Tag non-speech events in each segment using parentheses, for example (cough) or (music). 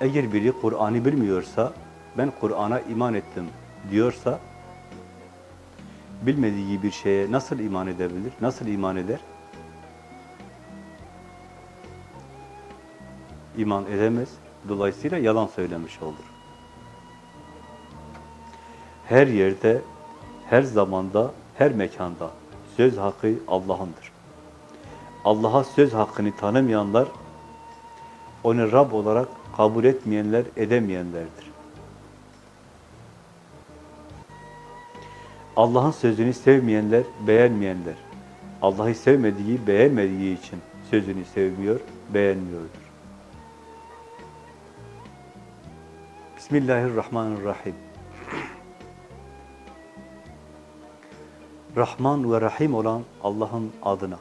Eğer biri Kur'an'ı bilmiyorsa, ben Kur'an'a iman ettim diyorsa, bilmediği bir şeye nasıl iman edebilir? Nasıl iman eder? İman edemez. Dolayısıyla yalan söylemiş olur. Her yerde, her zamanda, her mekanda söz hakkı Allah'ındır. Allah'a söz hakkını tanımayanlar, onu Rab olarak kabul etmeyenler, edemeyenlerdir. Allah'ın sözünü sevmeyenler, beğenmeyenler, Allah'ı sevmediği, beğenmediği için sözünü sevmiyor, beğenmiyordur. Bismillahirrahmanirrahim. Rahman ve Rahim olan Allah'ın adına.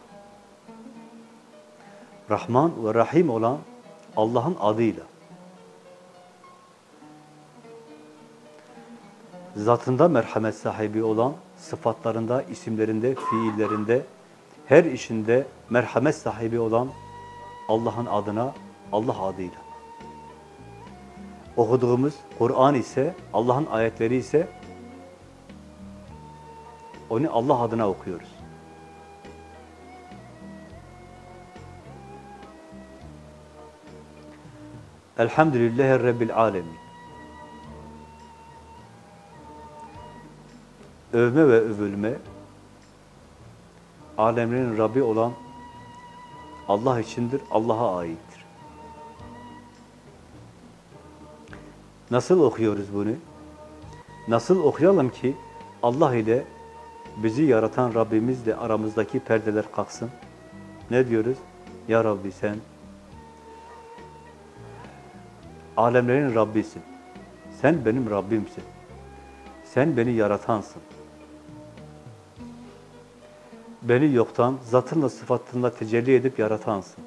Rahman ve Rahim olan Allah'ın adıyla. Zatında merhamet sahibi olan, sıfatlarında, isimlerinde, fiillerinde, her işinde merhamet sahibi olan Allah'ın adına, Allah adıyla. Okuduğumuz Kur'an ise, Allah'ın ayetleri ise onu Allah adına okuyoruz. Elhamdülillahi Rabbil Alemin. Övme ve övülme, alemlerin Rabbi olan Allah içindir, Allah'a aittir. Nasıl okuyoruz bunu? Nasıl okuyalım ki Allah ile bizi yaratan Rabbimizle aramızdaki perdeler kalksın? Ne diyoruz? Ya Rabbi sen alemlerin Rabbisin. Sen benim Rabbimsin. Sen beni yaratansın. Beni yoktan, zatınla, sıfatınla tecelli edip yaratansın.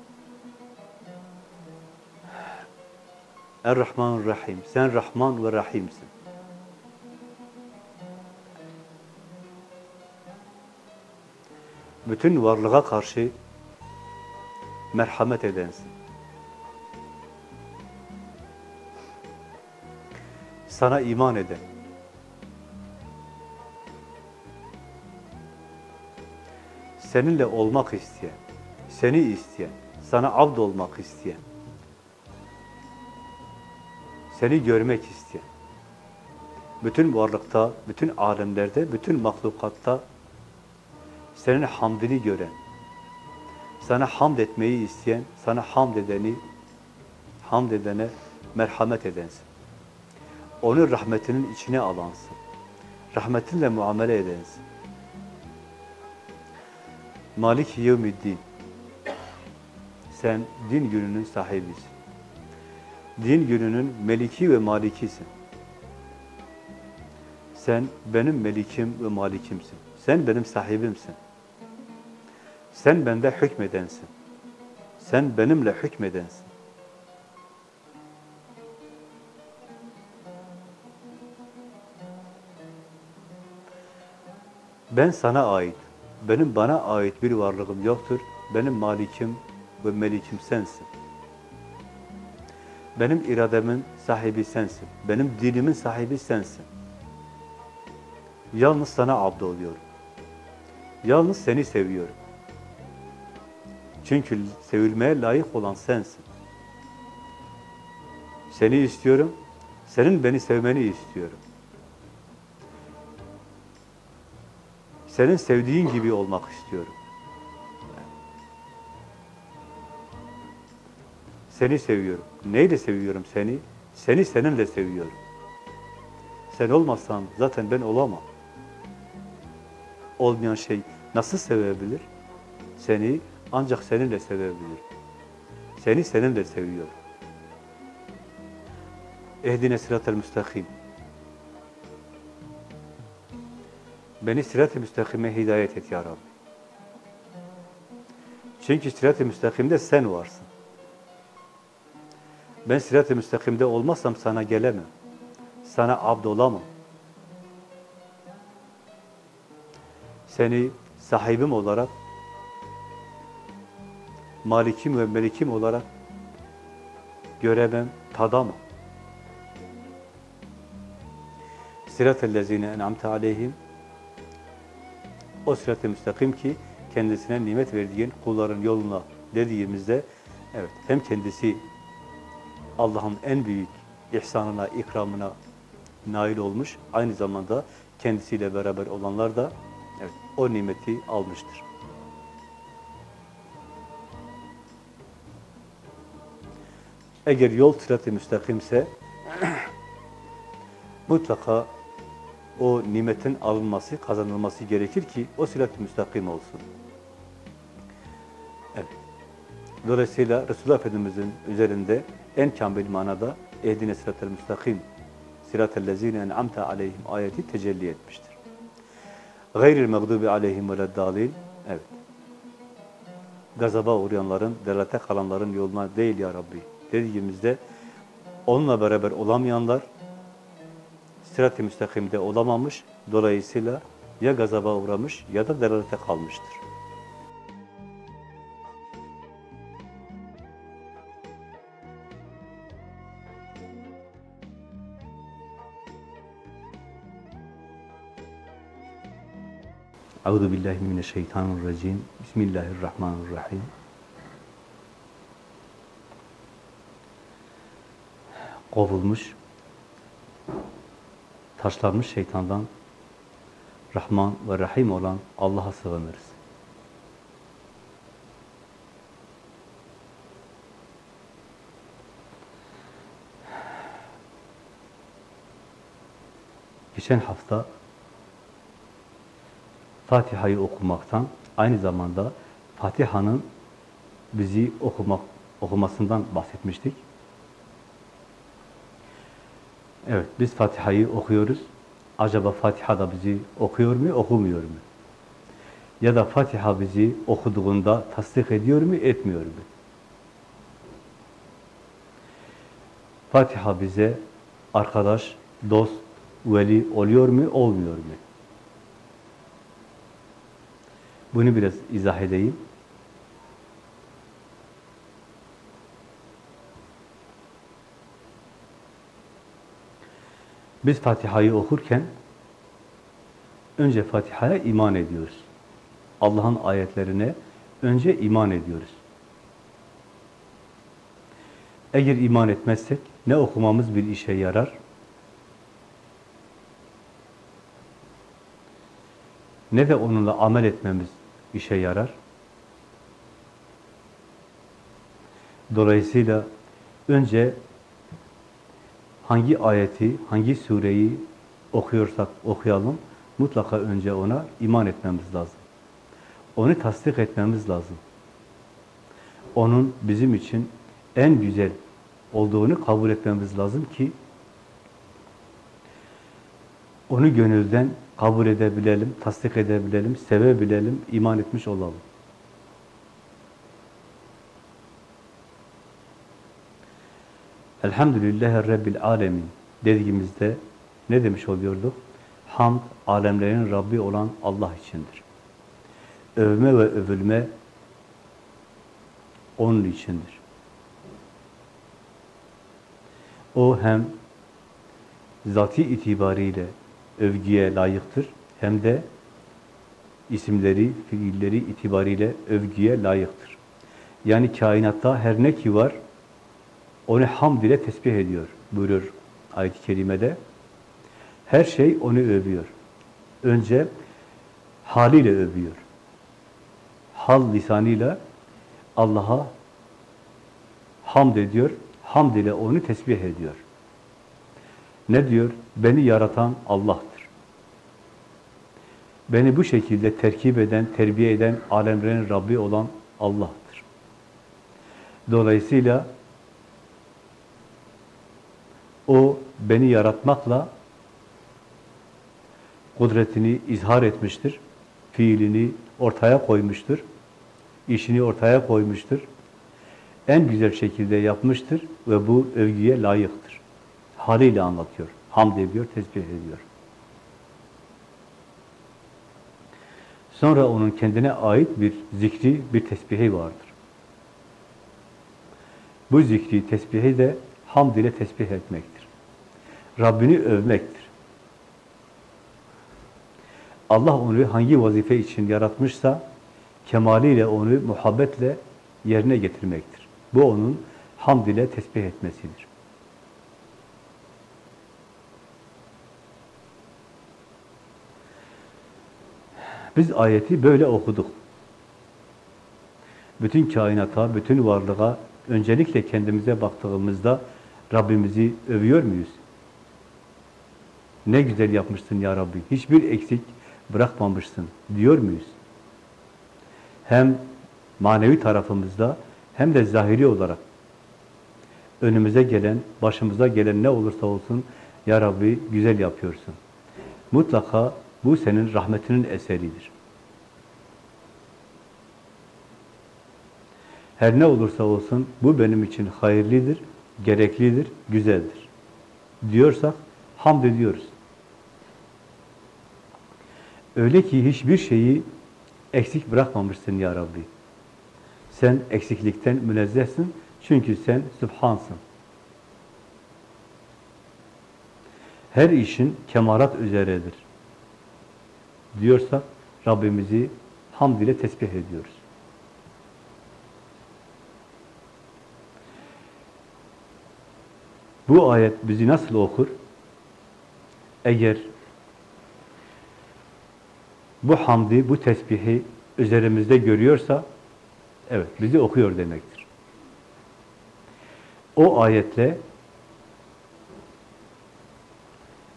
Er-Rahman Rahim. Sen Rahman ve Rahimsin. Bütün varlığa karşı merhamet edensin. Sana iman eden, seninle olmak isteyen, seni isteyen, sana abd olmak isteyen, seni görmek isteyen, bütün varlıkta, bütün alemlerde, bütün mahlukatta senin hamdini gören, sana hamd etmeyi isteyen, sana hamd edeni, hamd edene merhamet edensin. Onu rahmetinin içine alansın. Rahmetinle muamele edensin. Malik yevmiddin. Sen din gününün sahibisin. Din gününün meliki ve malikisin. Sen benim melikim ve malikimsin. Sen benim sahibimsin. Sen bende hükmedensin. Sen benimle hükmedensin. Ben sana ait, benim bana ait bir varlığım yoktur. Benim malikim ve melikim sensin. Benim irademin sahibi sensin. Benim dinimin sahibi sensin. Yalnız sana abd oluyorum. Yalnız seni seviyorum. Çünkü sevilmeye layık olan sensin. Seni istiyorum, senin beni sevmeni istiyorum. Senin sevdiğin gibi olmak istiyorum. Seni seviyorum. Neyle seviyorum seni? Seni seninle seviyorum. Sen olmazsan zaten ben olamam. Olmayan şey nasıl sevebilir? Seni ancak seninle sevebilir. Seni seninle seviyorum. Ehdine sıratel müstakim. Beni sirat-ı müstakime hidayet et ya Rabbi. Çünkü sirat-ı müstakimde sen varsın. Ben sirat-ı müstakimde olmazsam sana gelemem. Sana abd olamam. Seni sahibim olarak, malikim ve melikim olarak göremem, Fatiha'da mı? Sırat-ellezine en'amte aleyhim o sırat-ı müstakim ki kendisine nimet verdiğin kulların yoluna dediğimizde evet hem kendisi Allah'ın en büyük ihsanına, ikramına nail olmuş. Aynı zamanda kendisiyle beraber olanlar da evet, o nimeti almıştır. Eğer yol sırat-ı müstakimse (clears throat) mutlaka o nimetin alınması, kazanılması gerekir ki o sırat-ı müstakim olsun. Evet. Dolayısıyla Resulullah Efendimiz'in üzerinde en kamil manada ehdine sırat-ı müstakim sırat-ı lezine en'amte aleyhim ayeti tecelli etmiştir. Gayril mağdubi aleyhim ve dalil evet. Gazaba uğrayanların, delate kalanların yoluna değil ya Rabbi dediğimizde onunla beraber olamayanlar sırat-ı müstakimde olamamış. Dolayısıyla ya gazaba uğramış ya da delalete kalmıştır. Euzu billahi mineşşeytanirracim. Bismillahirrahmanirrahim. Kovulmuş, taşlanmış şeytandan Rahman ve Rahim olan Allah'a sığınırız. Geçen hafta Fatiha'yı okumaktan, aynı zamanda Fatiha'nın bizi okumak okumasından bahsetmiştik. Evet, biz Fatiha'yı okuyoruz. Acaba Fatiha da bizi okuyor mu, okumuyor mu? Ya da Fatiha bizi okuduğunda tasdik ediyor mu, etmiyor mu? Fatiha bize arkadaş, dost, veli oluyor mu, olmuyor mu? Bunu biraz izah edeyim. Biz Fatiha'yı okurken önce Fatiha'ya iman ediyoruz. Allah'ın ayetlerine önce iman ediyoruz. Eğer iman etmezsek ne okumamız bir işe yarar, ne de onunla amel etmemiz işe yarar. Dolayısıyla önce hangi ayeti, hangi sureyi okuyorsak okuyalım, mutlaka önce ona iman etmemiz lazım. Onu tasdik etmemiz lazım. Onun bizim için en güzel olduğunu kabul etmemiz lazım ki onu gönülden kabul edebilelim, tasdik edebilelim, sevebilelim, iman etmiş olalım. Elhamdülillahi Rabbil Alemin dediğimizde ne demiş oluyorduk? Hamd, alemlerin Rabbi olan Allah içindir. Övme ve övülme onun içindir. O hem zati itibariyle övgüye layıktır hem de isimleri, fiilleri itibariyle övgüye layıktır. Yani kainatta her ne ki var, onu hamd ile tesbih ediyor buyurur ayet-i kerimede. Her şey onu övüyor. Önce haliyle övüyor. Hal lisanıyla Allah'a hamd ediyor. Hamd ile onu tesbih ediyor. Ne diyor? Beni yaratan Allah'tır. Beni bu şekilde terkip eden, terbiye eden, alemlerin Rabbi olan Allah'tır. Dolayısıyla o beni yaratmakla kudretini izhar etmiştir. Fiilini ortaya koymuştur. işini ortaya koymuştur. En güzel şekilde yapmıştır ve bu övgüye layıktır. Haliyle anlatıyor. Hamd ediyor, tesbih ediyor. Sonra onun kendine ait bir zikri, bir tesbihi vardır. Bu zikri, tesbihi de hamd ile tesbih etmektir. Rabbini övmektir. Allah onu hangi vazife için yaratmışsa kemaliyle onu muhabbetle yerine getirmektir. Bu onun hamd ile tesbih etmesidir. Biz ayeti böyle okuduk. Bütün kainata, bütün varlığa, öncelikle kendimize baktığımızda Rabbimizi övüyor muyuz? Ne güzel yapmışsın ya Rabbi, hiçbir eksik bırakmamışsın diyor muyuz? Hem manevi tarafımızda hem de zahiri olarak önümüze gelen, başımıza gelen ne olursa olsun ya Rabbi güzel yapıyorsun. Mutlaka bu senin rahmetinin eseridir. Her ne olursa olsun bu benim için hayırlıdır, gereklidir, güzeldir. Diyorsak hamd ediyoruz. Öyle ki hiçbir şeyi eksik bırakmamışsın ya Rabbi. Sen eksiklikten münezzehsin çünkü sen Sübhansın. Her işin kemarat üzeredir. Diyorsak Rabbimizi hamd ile tesbih ediyoruz. Bu ayet bizi nasıl okur? Eğer bu hamdi, bu tesbihi üzerimizde görüyorsa, evet bizi okuyor demektir. O ayetle,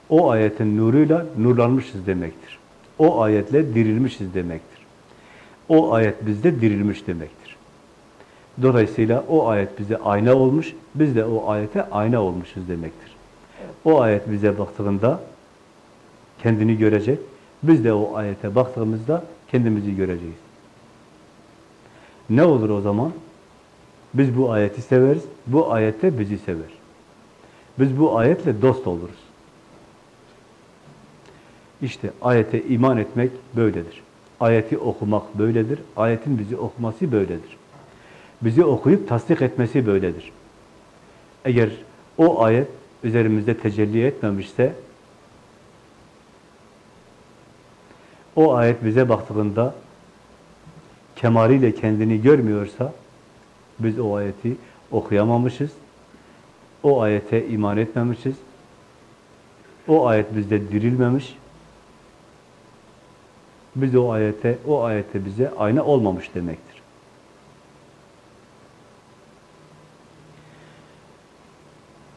o ayetin nuruyla nurlanmışız demektir. O ayetle dirilmişiz demektir. O ayet bizde dirilmiş demektir. Dolayısıyla o ayet bize ayna olmuş, biz de o ayete ayna olmuşuz demektir. O ayet bize baktığında kendini görecek, biz de o ayete baktığımızda kendimizi göreceğiz. Ne olur o zaman? Biz bu ayeti severiz, bu ayette bizi sever. Biz bu ayetle dost oluruz. İşte ayete iman etmek böyledir. Ayeti okumak böyledir. Ayetin bizi okuması böyledir. Bizi okuyup tasdik etmesi böyledir. Eğer o ayet üzerimizde tecelli etmemişse, o ayet bize baktığında kemaliyle kendini görmüyorsa, biz o ayeti okuyamamışız, o ayete iman etmemişiz, o ayet bizde dirilmemiş, biz o ayete, o ayete bize ayna olmamış demektir.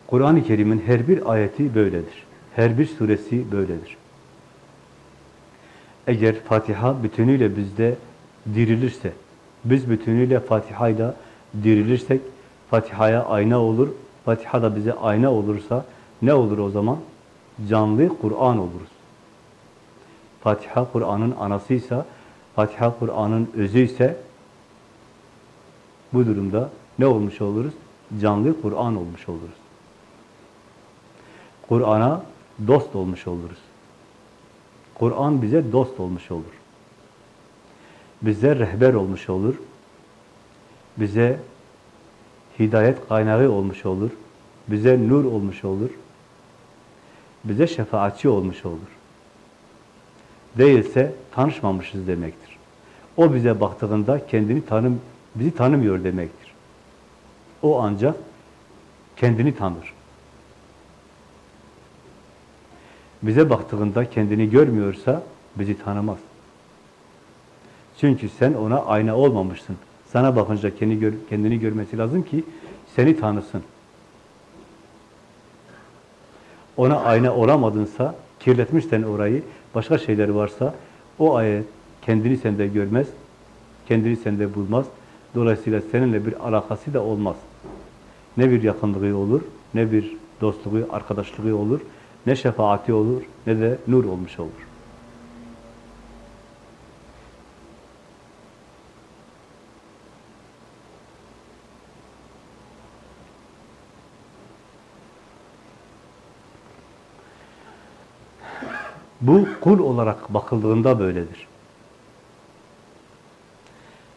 Kur'an-ı Kerim'in her bir ayeti böyledir. Her bir suresi böyledir. Eğer Fatiha bütünüyle bizde dirilirse, biz bütünüyle Fatiha'yla dirilirsek, Fatiha'ya ayna olur, Fatiha da bize ayna olursa ne olur o zaman? Canlı Kur'an oluruz. Fatiha Kur'an'ın anasıysa, Fatiha Kur'an'ın özüyse bu durumda ne olmuş oluruz? Canlı Kur'an olmuş oluruz. Kur'an'a dost olmuş oluruz. Kur'an bize dost olmuş olur. Bize rehber olmuş olur. Bize hidayet kaynağı olmuş olur. Bize nur olmuş olur. Bize şefaatçi olmuş olur. Değilse tanışmamışız demektir. O bize baktığında kendini tanım, bizi tanımıyor demektir. O ancak kendini tanır. Bize baktığında kendini görmüyorsa bizi tanımaz. Çünkü sen ona ayna olmamışsın. Sana bakınca kendini, gör, kendini görmesi lazım ki seni tanısın. Ona ayna olamadınsa, kirletmişsen orayı, başka şeyler varsa o ayet kendini sende görmez, kendini sende bulmaz. Dolayısıyla seninle bir alakası da olmaz. Ne bir yakınlığı olur, ne bir dostluğu, arkadaşlığı olur, ne şefaati olur, ne de nur olmuş olur. Bu kul olarak bakıldığında böyledir.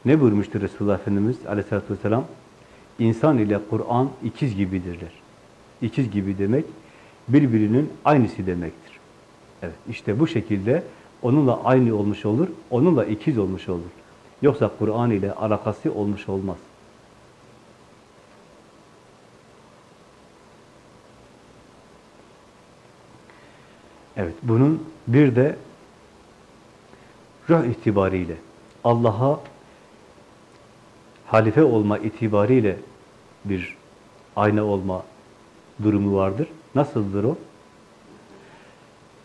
Ne buyurmuştur Resulullah Efendimiz aleyhissalatü vesselam? İnsan ile Kur'an ikiz gibidirler. ikiz gibi demek, birbirinin aynısı demektir. Evet, işte bu şekilde onunla aynı olmuş olur, onunla ikiz olmuş olur. Yoksa Kur'an ile alakası olmuş olmaz. Evet, bunun bir de ruh itibariyle, Allah'a halife olma itibariyle bir ayna olma durumu vardır. Nasıldır o?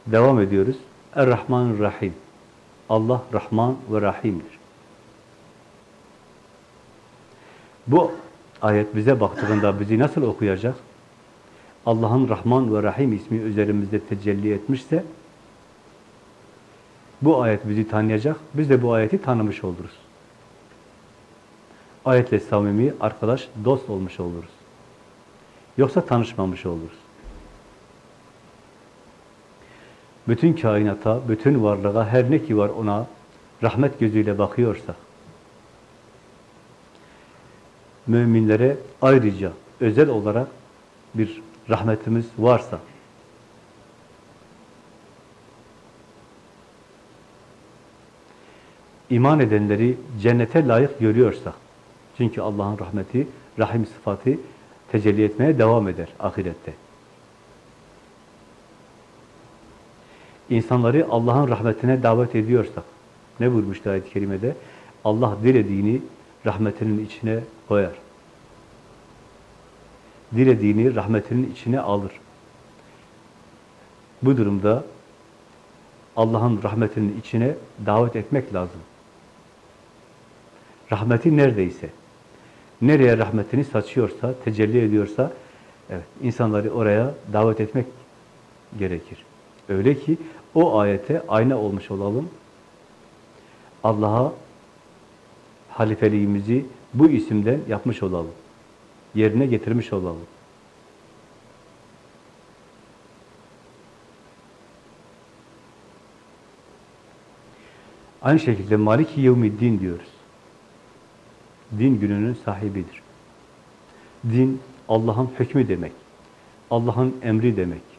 Devam ediyoruz. Er-Rahman Rahim. Allah Rahman ve Rahim'dir. Bu ayet bize baktığında bizi nasıl okuyacak? Allah'ın Rahman ve Rahim ismi üzerimizde tecelli etmişse bu ayet bizi tanıyacak. Biz de bu ayeti tanımış oluruz. Ayetle samimi, arkadaş, dost olmuş oluruz. Yoksa tanışmamış oluruz. Bütün kainata, bütün varlığa, her ne ki var ona rahmet gözüyle bakıyorsak, müminlere ayrıca, özel olarak bir rahmetimiz varsa, iman edenleri cennete layık görüyorsak, çünkü Allah'ın rahmeti, rahim sıfatı tecelli etmeye devam eder ahirette. İnsanları Allah'ın rahmetine davet ediyorsak, ne buyurmuştu ayet-i kerimede? Allah dilediğini rahmetinin içine koyar. Dilediğini rahmetinin içine alır. Bu durumda Allah'ın rahmetinin içine davet etmek lazım. Rahmeti neredeyse, nereye rahmetini saçıyorsa, tecelli ediyorsa, evet, insanları oraya davet etmek gerekir. Öyle ki o ayete ayna olmuş olalım. Allah'a halifeliğimizi bu isimden yapmış olalım. Yerine getirmiş olalım. Aynı şekilde Maliki Yevmiddin diyoruz. Din gününün sahibidir. Din Allah'ın hükmü demek. Allah'ın emri demek.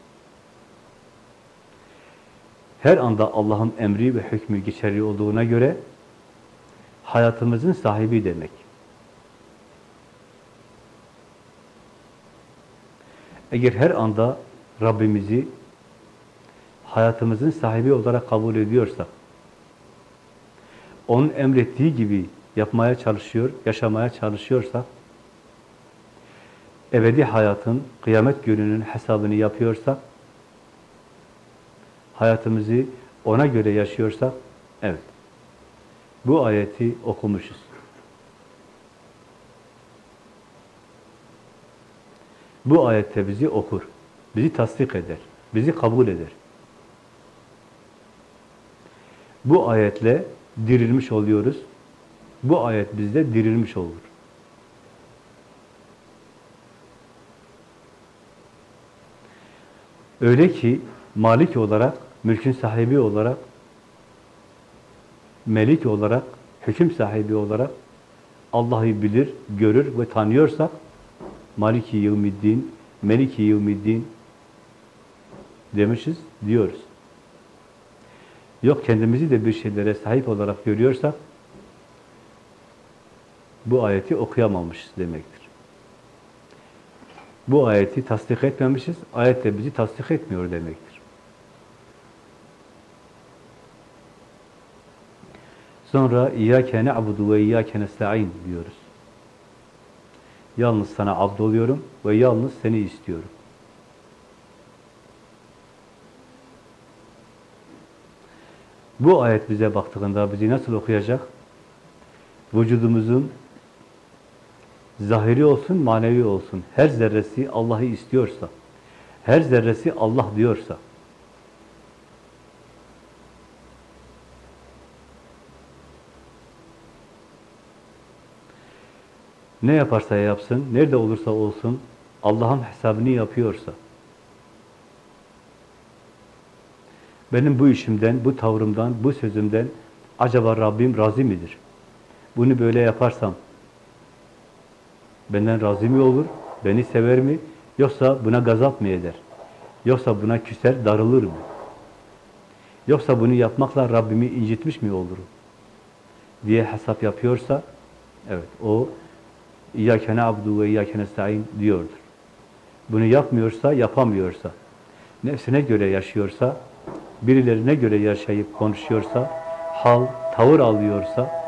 Her anda Allah'ın emri ve hükmü geçerli olduğuna göre hayatımızın sahibi demek. Eğer her anda Rabbimizi hayatımızın sahibi olarak kabul ediyorsak, onun emrettiği gibi yapmaya çalışıyor, yaşamaya çalışıyorsak, ebedi hayatın, kıyamet gününün hesabını yapıyorsak, hayatımızı ona göre yaşıyorsak, evet, bu ayeti okumuşuz. Bu ayette bizi okur, bizi tasdik eder, bizi kabul eder. Bu ayetle dirilmiş oluyoruz. Bu ayet bizde dirilmiş olur. Öyle ki malik olarak, mülkün sahibi olarak, melik olarak, hüküm sahibi olarak Allah'ı bilir, görür ve tanıyorsak Maliki Yevmiddin, Meliki Yevmiddin demişiz, diyoruz. Yok kendimizi de bir şeylere sahip olarak görüyorsak bu ayeti okuyamamışız demektir. Bu ayeti tasdik etmemişiz, ayet de bizi tasdik etmiyor demektir. Sonra İyyâke ne'budu ve İyyâke nesta'in diyoruz. Yalnız sana abd oluyorum ve yalnız seni istiyorum. Bu ayet bize baktığında bizi nasıl okuyacak? Vücudumuzun zahiri olsun, manevi olsun, her zerresi Allah'ı istiyorsa, her zerresi Allah diyorsa, ne yaparsa yapsın, nerede olursa olsun, Allah'ın hesabını yapıyorsa, benim bu işimden, bu tavrımdan, bu sözümden acaba Rabbim razı mıdır? Bunu böyle yaparsam benden razı mı olur? Beni sever mi? Yoksa buna gazap mı eder? Yoksa buna küser, darılır mı? Yoksa bunu yapmakla Rabbimi incitmiş mi olurum? diye hesap yapıyorsa, evet o İyyâke na'budu ve İyyâke nesta'in diyordur. Bunu yapmıyorsa, yapamıyorsa, nefsine göre yaşıyorsa, birilerine göre yaşayıp konuşuyorsa, hal, tavır alıyorsa,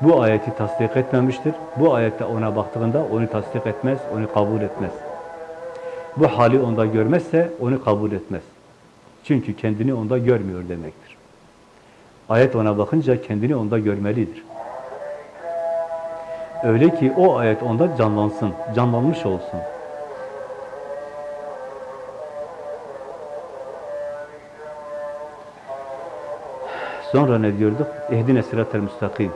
bu ayeti tasdik etmemiştir. Bu ayette ona baktığında onu tasdik etmez, onu kabul etmez. Bu hali onda görmezse onu kabul etmez. Çünkü kendini onda görmüyor demektir. Ayet ona bakınca kendini onda görmelidir. Öyle ki o ayet onda canlansın, canlanmış olsun. Sonra ne diyorduk? Ehdine sırat-ı müstakim.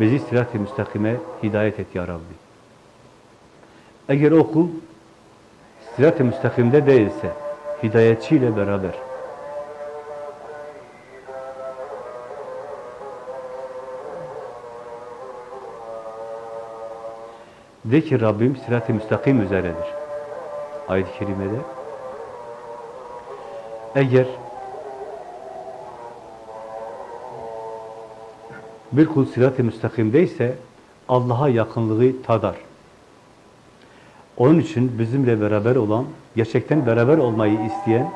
Bizi sirat-ı müstakime hidayet et ya Rabbi. Eğer o kul sirat-ı müstakimde değilse, hidayetçiyle beraber de ki Rabbim sirat-ı müstakim üzeredir. Ayet-i kerimede eğer bir kul sirat-ı müstakimdeyse Allah'a yakınlığı tadar. Onun için bizimle beraber olan, gerçekten beraber olmayı isteyen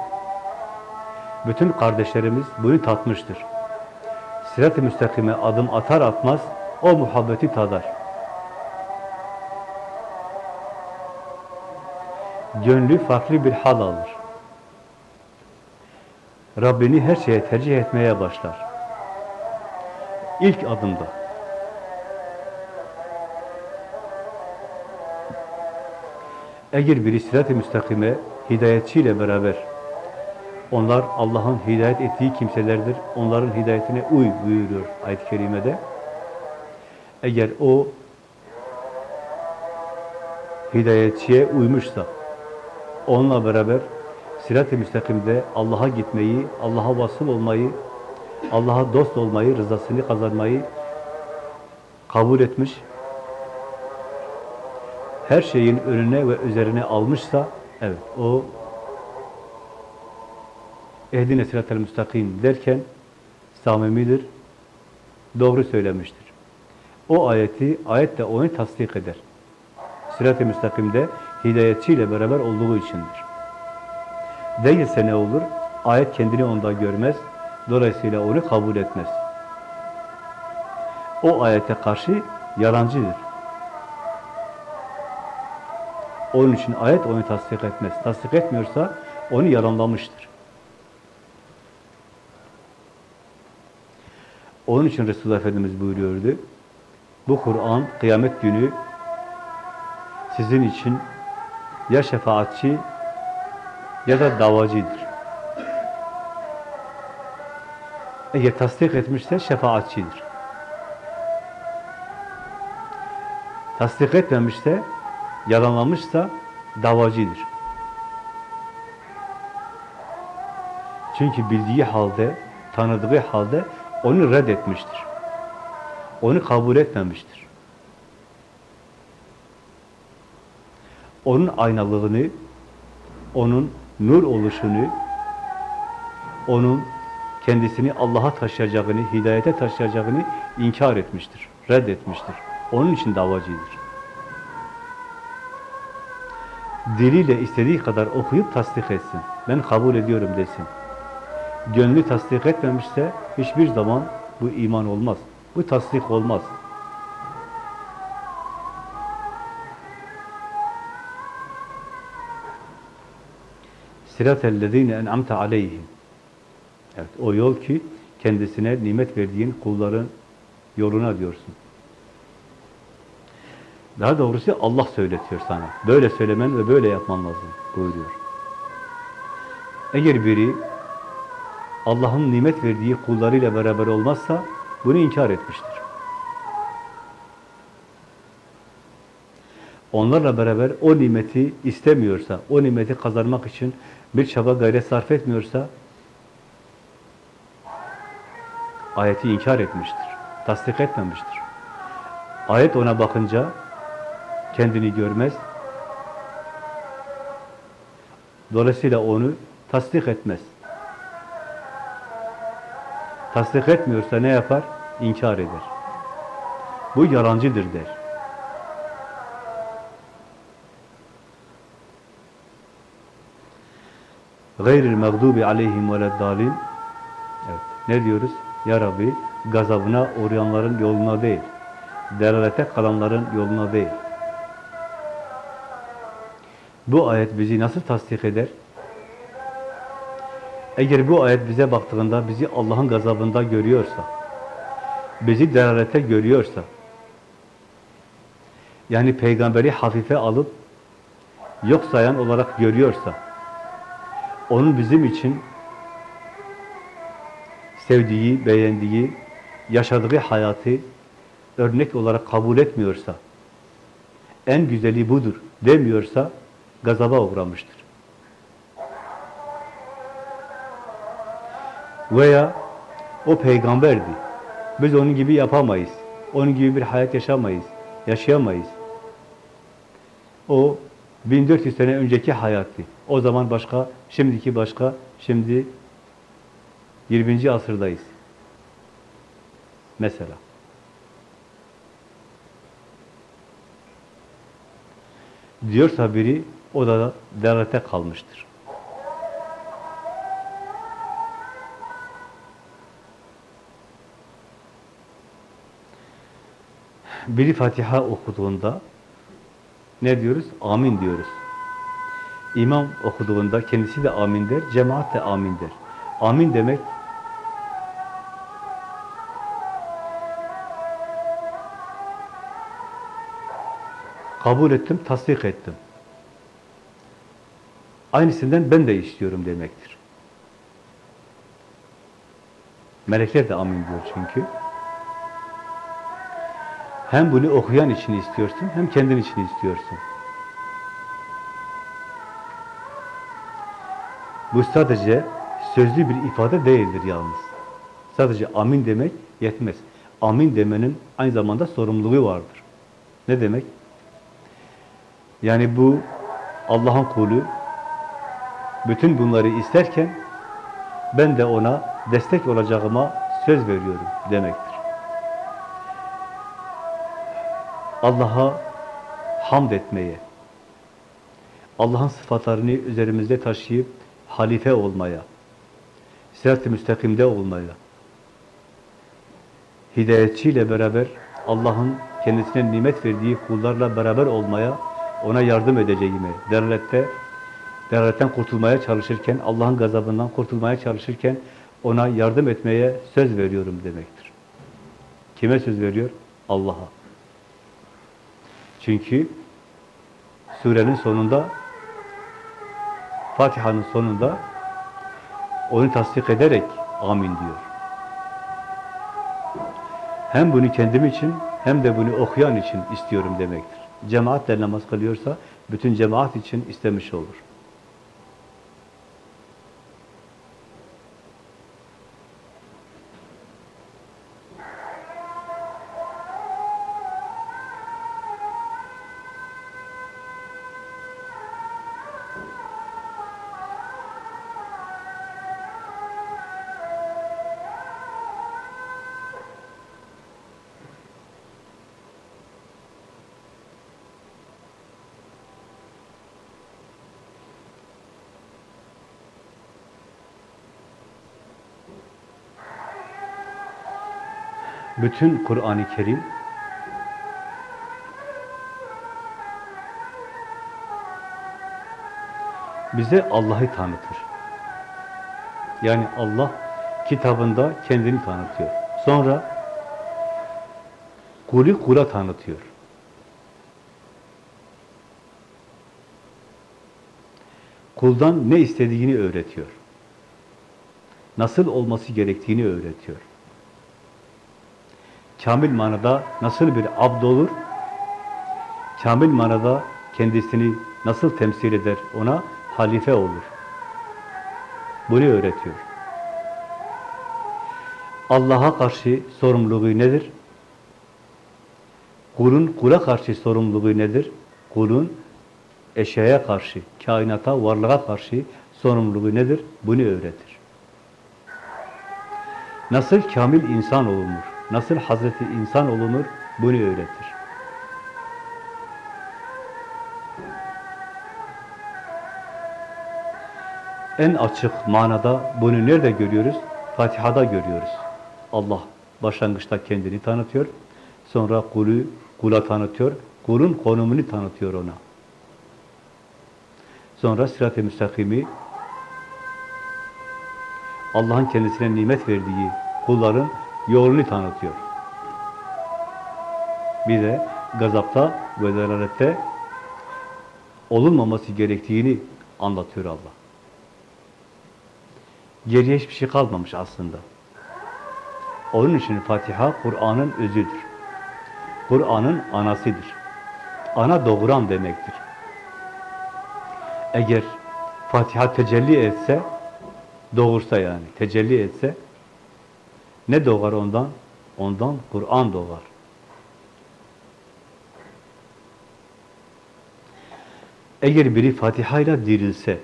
bütün kardeşlerimiz bunu tatmıştır. Sirat-ı müstakime adım atar atmaz o muhabbeti tadar. Gönlü farklı bir hal alır. Rabbini her şeye tercih etmeye başlar. İlk adımda. Eğer biri sirat-ı müstakime hidayetçiyle beraber onlar Allah'ın hidayet ettiği kimselerdir. Onların hidayetine uy buyuruyor ayet-i kerimede. Eğer o hidayetçiye uymuşsa onunla beraber sirat-ı müstakimde Allah'a gitmeyi, Allah'a vasıl olmayı, Allah'a dost olmayı, rızasını kazanmayı kabul etmiş, her şeyin önüne ve üzerine almışsa, evet o ehdine sirat-ı müstakim derken samimidir, doğru söylemiştir. O ayeti, ayet de onu tasdik eder. Sirat-ı müstakimde hidayetçiyle beraber olduğu içindir. Değilse ne olur? Ayet kendini onda görmez, dolayısıyla onu kabul etmez. O ayete karşı yalancıdır. Onun için ayet onu tasdik etmez. Tasdik etmiyorsa onu yalanlamıştır. Onun için Resulullah Efendimiz buyuruyordu. Bu Kur'an kıyamet günü sizin için ya şefaatçi ya da davacıdır. Eğer tasdik etmişse şefaatçidir. Tasdik etmemişse, yalanlamışsa davacıdır. Çünkü bildiği halde, tanıdığı halde onu reddetmiştir. Onu kabul etmemiştir. Onun aynalığını, onun nur oluşunu, onun kendisini Allah'a taşıyacağını, hidayete taşıyacağını inkar etmiştir, reddetmiştir. Onun için davacıdır. Diliyle istediği kadar okuyup tasdik etsin. Ben kabul ediyorum desin. Gönlü tasdik etmemişse hiçbir zaman bu iman olmaz. Bu tasdik olmaz. Sırat-ellezine en'amte aleyhim. Evet, o yol ki kendisine nimet verdiğin kulların yoluna diyorsun. Daha doğrusu Allah söyletiyor sana. Böyle söylemen ve böyle yapman lazım buyuruyor. Eğer biri Allah'ın nimet verdiği kullarıyla beraber olmazsa bunu inkar etmiştir. Onlarla beraber o nimeti istemiyorsa, o nimeti kazanmak için bir çaba gayret sarf etmiyorsa ayeti inkar etmiştir. Tasdik etmemiştir. Ayet ona bakınca kendini görmez. Dolayısıyla onu tasdik etmez. Tasdik etmiyorsa ne yapar? İnkar eder. Bu yalancıdır der. Gayril mağdubi aleyhim veleddalin evet. ne diyoruz? Ya Rabbi gazabına uğrayanların yoluna değil delalete kalanların yoluna değil bu ayet bizi nasıl tasdik eder? Eğer bu ayet bize baktığında bizi Allah'ın gazabında görüyorsa bizi delalete görüyorsa yani peygamberi hafife alıp yok sayan olarak görüyorsa onun bizim için sevdiği, beğendiği, yaşadığı hayatı örnek olarak kabul etmiyorsa, en güzeli budur demiyorsa gazaba uğramıştır. Veya o peygamberdi. Biz onun gibi yapamayız. Onun gibi bir hayat yaşamayız. Yaşayamayız. O 1400 sene önceki hayattı. O zaman başka, şimdiki başka, şimdi 20. asırdayız. Mesela. Diyorsa biri, o da devlete kalmıştır. Biri Fatiha okuduğunda ne diyoruz? Amin diyoruz. İmam okuduğunda kendisi de amin der, cemaat de amin der. Amin demek kabul ettim, tasdik ettim. Aynısından ben de istiyorum demektir. Melekler de amin diyor çünkü. Hem bunu okuyan için istiyorsun, hem kendin için istiyorsun. Bu sadece sözlü bir ifade değildir yalnız. Sadece amin demek yetmez. Amin demenin aynı zamanda sorumluluğu vardır. Ne demek? Yani bu Allah'ın kulu bütün bunları isterken ben de ona destek olacağıma söz veriyorum demektir. Allah'a hamd etmeye, Allah'ın sıfatlarını üzerimizde taşıyıp halife olmaya, sirat-ı müstakimde olmaya, hidayetçiyle beraber Allah'ın kendisine nimet verdiği kullarla beraber olmaya, ona yardım edeceğime, derlette, derletten kurtulmaya çalışırken, Allah'ın gazabından kurtulmaya çalışırken ona yardım etmeye söz veriyorum demektir. Kime söz veriyor? Allah'a. Çünkü surenin sonunda Fatiha'nın sonunda onu tasdik ederek amin diyor. Hem bunu kendim için hem de bunu okuyan için istiyorum demektir. Cemaatle namaz kılıyorsa bütün cemaat için istemiş olur. Bütün Kur'an-ı Kerim bize Allah'ı tanıtır. Yani Allah kitabında kendini tanıtıyor. Sonra kulü kula tanıtıyor. Kuldan ne istediğini öğretiyor. Nasıl olması gerektiğini öğretiyor kamil manada nasıl bir abd olur, kamil manada kendisini nasıl temsil eder, ona halife olur. Bunu öğretiyor. Allah'a karşı sorumluluğu nedir? Kulun kula karşı sorumluluğu nedir? Kulun eşyaya karşı, kainata, varlığa karşı sorumluluğu nedir? Bunu öğretir. Nasıl kamil insan olunur? Nasıl Hazreti insan olunur? Bunu öğretir. En açık manada bunu nerede görüyoruz? Fatiha'da görüyoruz. Allah başlangıçta kendini tanıtıyor. Sonra kulu kula tanıtıyor. Kulun konumunu tanıtıyor ona. Sonra sırat-ı müstakimi Allah'ın kendisine nimet verdiği kulların yolunu tanıtıyor. Bir de gazapta ve dalalette olunmaması gerektiğini anlatıyor Allah. Geriye hiçbir şey kalmamış aslında. Onun için Fatiha Kur'an'ın özüdür. Kur'an'ın anasıdır. Ana doğuran demektir. Eğer Fatiha tecelli etse, doğursa yani, tecelli etse, ne doğar ondan? Ondan Kur'an doğar. Eğer biri Fatiha ile dirilse,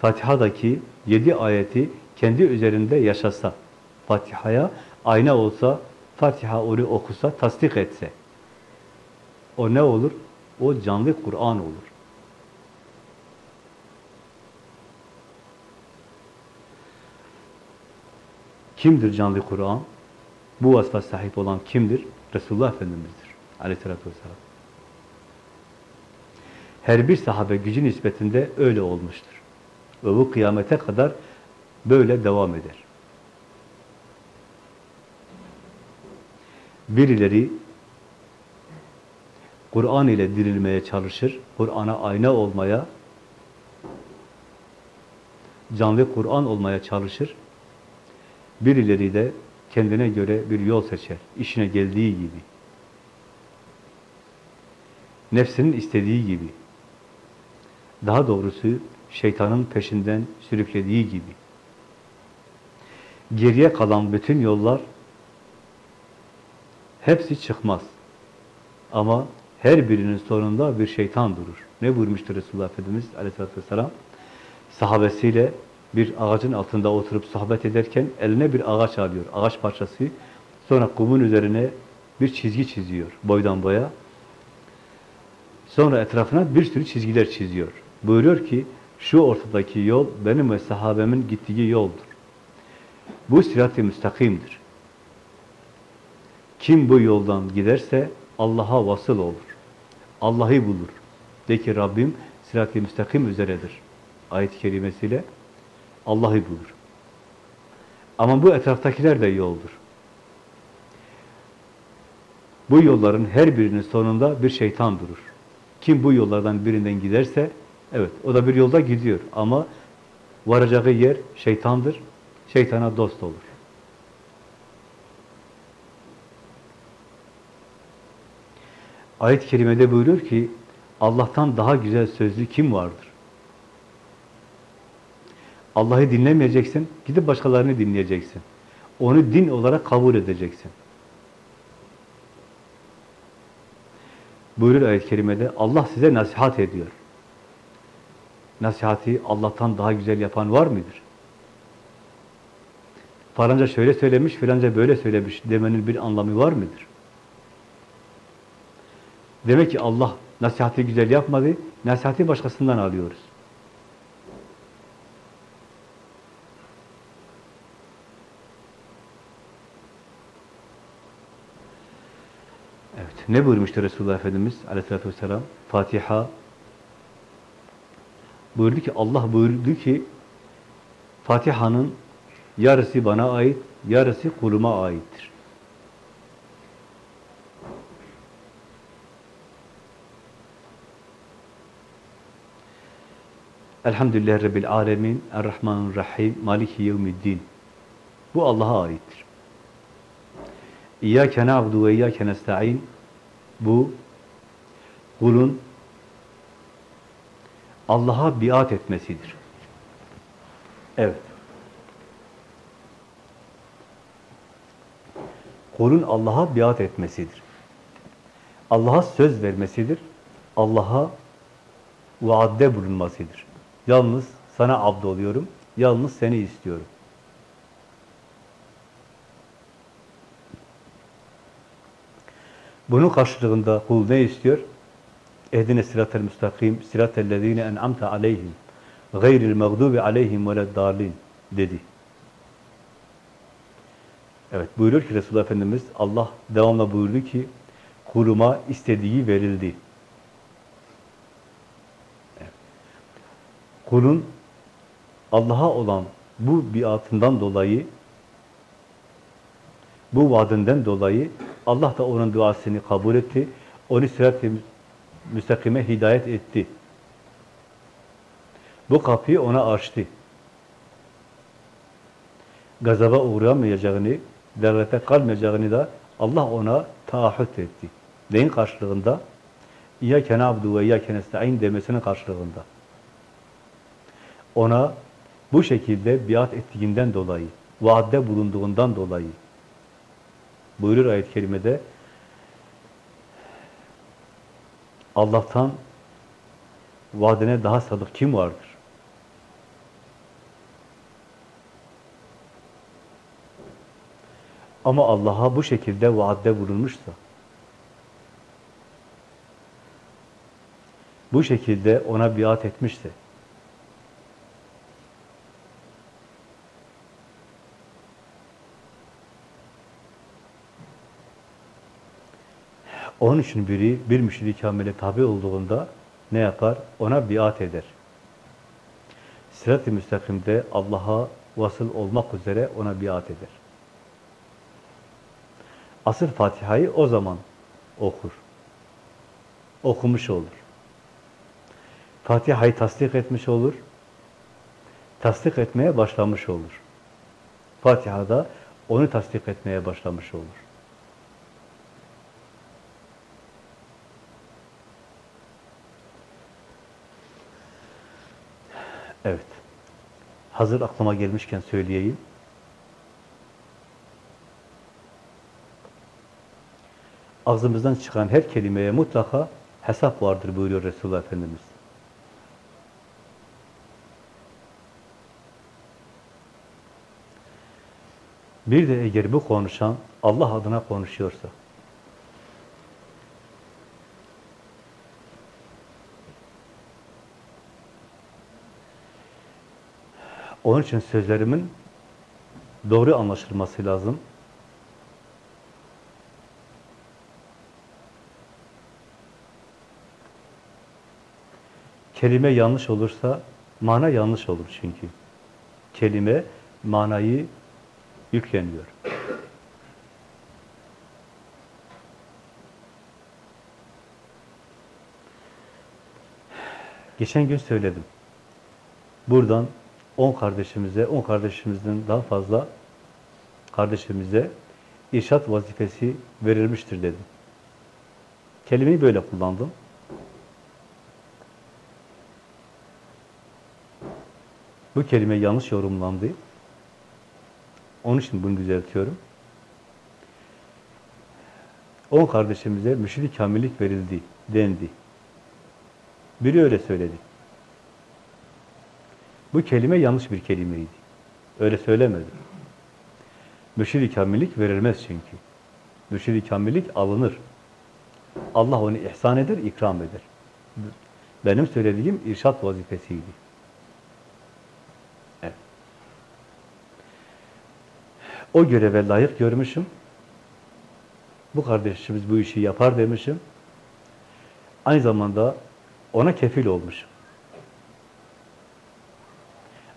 Fatiha'daki yedi ayeti kendi üzerinde yaşasa, Fatiha'ya ayna olsa, Fatiha onu okusa, tasdik etse, o ne olur? O canlı Kur'an olur. Kimdir canlı Kur'an? Bu vasfa sahip olan kimdir? Resulullah Efendimiz'dir. Aleyhisselatü vesselam. Her bir sahabe gücü nispetinde öyle olmuştur. Ve bu kıyamete kadar böyle devam eder. Birileri Kur'an ile dirilmeye çalışır, Kur'an'a ayna olmaya, canlı Kur'an olmaya çalışır. Birileri de kendine göre bir yol seçer, işine geldiği gibi. Nefsinin istediği gibi. Daha doğrusu şeytanın peşinden sürüklediği gibi. Geriye kalan bütün yollar hepsi çıkmaz. Ama her birinin sonunda bir şeytan durur. Ne buyurmuştur Resulullah Efendimiz aleyhissalatü vesselam? Sahabesiyle bir ağacın altında oturup sohbet ederken eline bir ağaç alıyor, ağaç parçası. Sonra kumun üzerine bir çizgi çiziyor, boydan boya. Sonra etrafına bir sürü çizgiler çiziyor. Buyuruyor ki, şu ortadaki yol benim ve sahabemin gittiği yoldur. Bu sirat-i müstakimdir. Kim bu yoldan giderse Allah'a vasıl olur. Allah'ı bulur. De ki Rabbim sirat-i müstakim üzeredir. Ayet-i kerimesiyle Allah'ı bulur. Ama bu etraftakiler de yoldur. Bu yolların her birinin sonunda bir şeytan durur. Kim bu yollardan birinden giderse, evet o da bir yolda gidiyor ama varacağı yer şeytandır, şeytana dost olur. Ayet-i kerimede buyuruyor ki, Allah'tan daha güzel sözlü kim vardır? Allah'ı dinlemeyeceksin, gidip başkalarını dinleyeceksin. Onu din olarak kabul edeceksin. Buyurur ayet-i kerimede, Allah size nasihat ediyor. Nasihati Allah'tan daha güzel yapan var mıdır? Falanca şöyle söylemiş, filanca böyle söylemiş demenin bir anlamı var mıdır? Demek ki Allah nasihati güzel yapmadı, nasihati başkasından alıyoruz. Ne buyurmuştu Resulullah Efendimiz aleyhissalatü vesselam? Fatiha buyurdu ki, Allah buyurdu ki Fatiha'nın yarısı bana ait, yarısı kuluma aittir. Elhamdülillah Rabbil Alemin, Errahmanirrahim, Maliki Yevmiddin. Bu Allah'a aittir. İyyâke na'budu ve iyyâke nesta'in. Bu kulun Allah'a biat etmesidir. Evet. kulun Allah'a biat etmesidir. Allah'a söz vermesidir. Allah'a vaadde bulunmasıdır. Yalnız sana abd oluyorum, yalnız seni istiyorum. Bunun karşılığında kul ne istiyor? Ehdine sıratel müstakim, sıratellezine en'amte aleyhim, gayril mağdubi aleyhim veleddallin dedi. Evet buyuruyor ki Resulullah Efendimiz Allah devamla buyurdu ki kuluma istediği verildi. Evet. Kulun Allah'a olan bu biatından dolayı bu vaadinden dolayı Allah da onun duasını kabul etti. Onu sırat-ı müstakime hidayet etti. Bu kapıyı ona açtı. Gazaba uğramayacağını, derlete kalmayacağını da Allah ona taahhüt etti. Neyin karşılığında? İyyâke na'budu ve iyyâke nesta'in demesinin karşılığında. Ona bu şekilde biat ettiğinden dolayı, vaadde bulunduğundan dolayı buyurur ayet-i kerimede Allah'tan vaadine daha sadık kim vardır? Ama Allah'a bu şekilde vaadde bulunmuşsa, bu şekilde ona biat etmişse, onun için biri bir müşrik kamile tabi olduğunda ne yapar? Ona biat eder. Sirat-i müstakimde Allah'a vasıl olmak üzere ona biat eder. Asıl Fatiha'yı o zaman okur. Okumuş olur. Fatiha'yı tasdik etmiş olur. Tasdik etmeye başlamış olur. Fatiha'da onu tasdik etmeye başlamış olur. Evet. Hazır aklıma gelmişken söyleyeyim. Ağzımızdan çıkan her kelimeye mutlaka hesap vardır buyuruyor Resulullah Efendimiz. Bir de eğer bu konuşan Allah adına konuşuyorsa, onun için sözlerimin doğru anlaşılması lazım. Kelime yanlış olursa mana yanlış olur çünkü. Kelime manayı yükleniyor. Geçen gün söyledim. Buradan 10 kardeşimize, 10 kardeşimizden daha fazla kardeşimize irşat vazifesi verilmiştir dedim. Kelimeyi böyle kullandım. Bu kelime yanlış yorumlandı. Onun için bunu düzeltiyorum. 10 kardeşimize müşrik kamillik verildi, dendi. Biri öyle söyledi. Bu kelime yanlış bir kelimeydi. Öyle söylemedi. Müşri kamillik verilmez çünkü. Müşri kamillik alınır. Allah onu ihsan eder, ikram eder. Benim söylediğim irşat vazifesiydi. O göreve layık görmüşüm. Bu kardeşimiz bu işi yapar demişim. Aynı zamanda ona kefil olmuşum.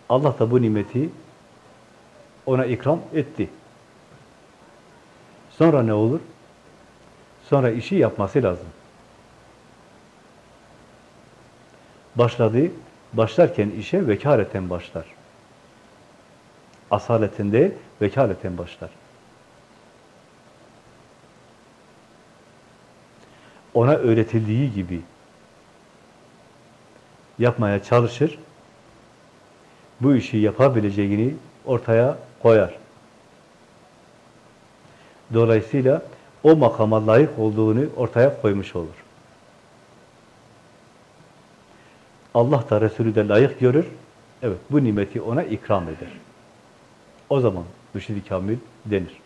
Allah da bu nimeti ona ikram etti. Sonra ne olur? Sonra işi yapması lazım. Başladı, başlarken işe vekaleten başlar. Asaletinde vekaleten başlar. Ona öğretildiği gibi yapmaya çalışır, bu işi yapabileceğini ortaya koyar. Dolayısıyla o makama layık olduğunu ortaya koymuş olur. Allah da Resulü de layık görür. Evet, bu nimeti ona ikram eder. O zaman mürşid-i kamil denir.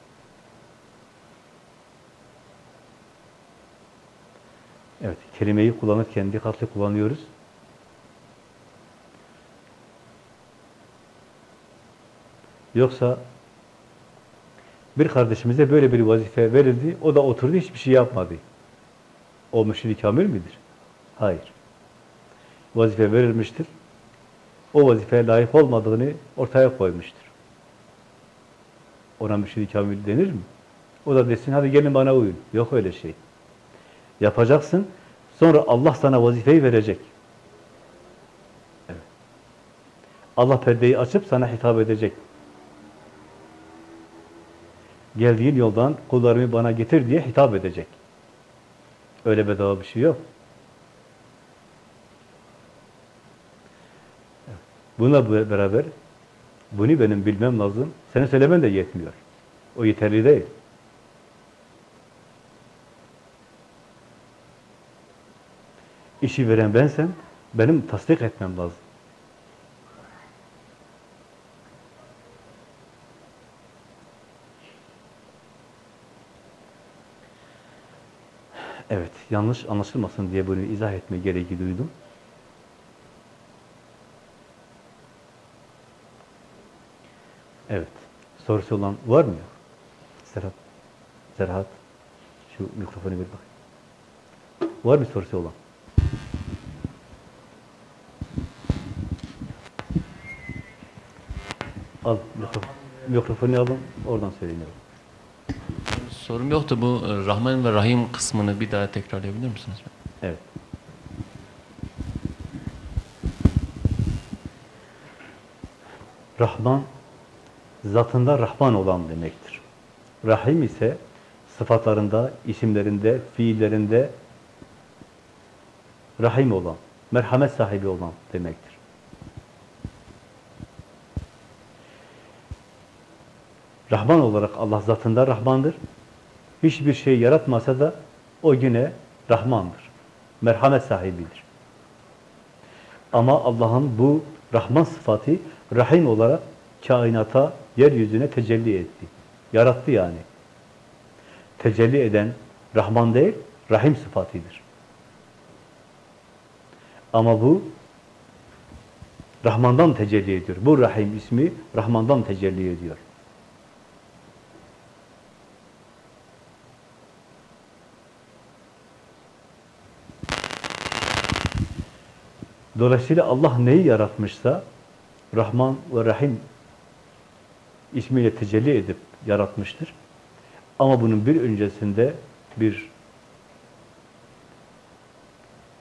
Evet, kelimeyi kullanırken dikkatli kullanıyoruz. Yoksa bir kardeşimize böyle bir vazife verildi, o da oturdu, hiçbir şey yapmadı. O mürşid-i kamil midir? Hayır. Vazife verilmiştir. O vazifeye layık olmadığını ortaya koymuştur. Ona mürşid-i kamil denir mi? O da desin, hadi gelin bana uyun. Yok öyle şey. Yapacaksın, sonra Allah sana vazifeyi verecek. Evet. Allah perdeyi açıp sana hitap edecek. Geldiğin yoldan kullarımı bana getir diye hitap edecek. Öyle bedava bir şey yok. Bununla beraber bunu benim bilmem lazım. Senin söylemen de yetmiyor. O yeterli değil. İşi veren bensem benim tasdik etmem lazım. Evet, yanlış anlaşılmasın diye bunu izah etme gereği duydum. Evet, sorusu olan var mı? Serhat, Serhat, şu mikrofonu bir bak. Var mı sorusu olan? Al, mikrofon, mikrofonu alın, oradan söyleyin. Sorum yoktu. Bu e, Rahman ve Rahim kısmını bir daha tekrarlayabilir misiniz? Evet. Rahman, zatında Rahman olan demektir. Rahim ise sıfatlarında, isimlerinde, fiillerinde Rahim olan, merhamet sahibi olan demektir. Rahman olarak Allah zatında Rahmandır. Hiçbir şey yaratmasa da o yine Rahmandır. Merhamet sahibidir. Ama Allah'ın bu Rahman sıfatı Rahim olarak kainata, yeryüzüne tecelli etti. Yarattı yani. Tecelli eden Rahman değil, Rahim sıfatıdır. Ama bu Rahman'dan tecelli ediyor. Bu Rahim ismi Rahman'dan tecelli ediyor. Dolayısıyla Allah neyi yaratmışsa Rahman ve Rahim ismiyle tecelli edip yaratmıştır. Ama bunun bir öncesinde bir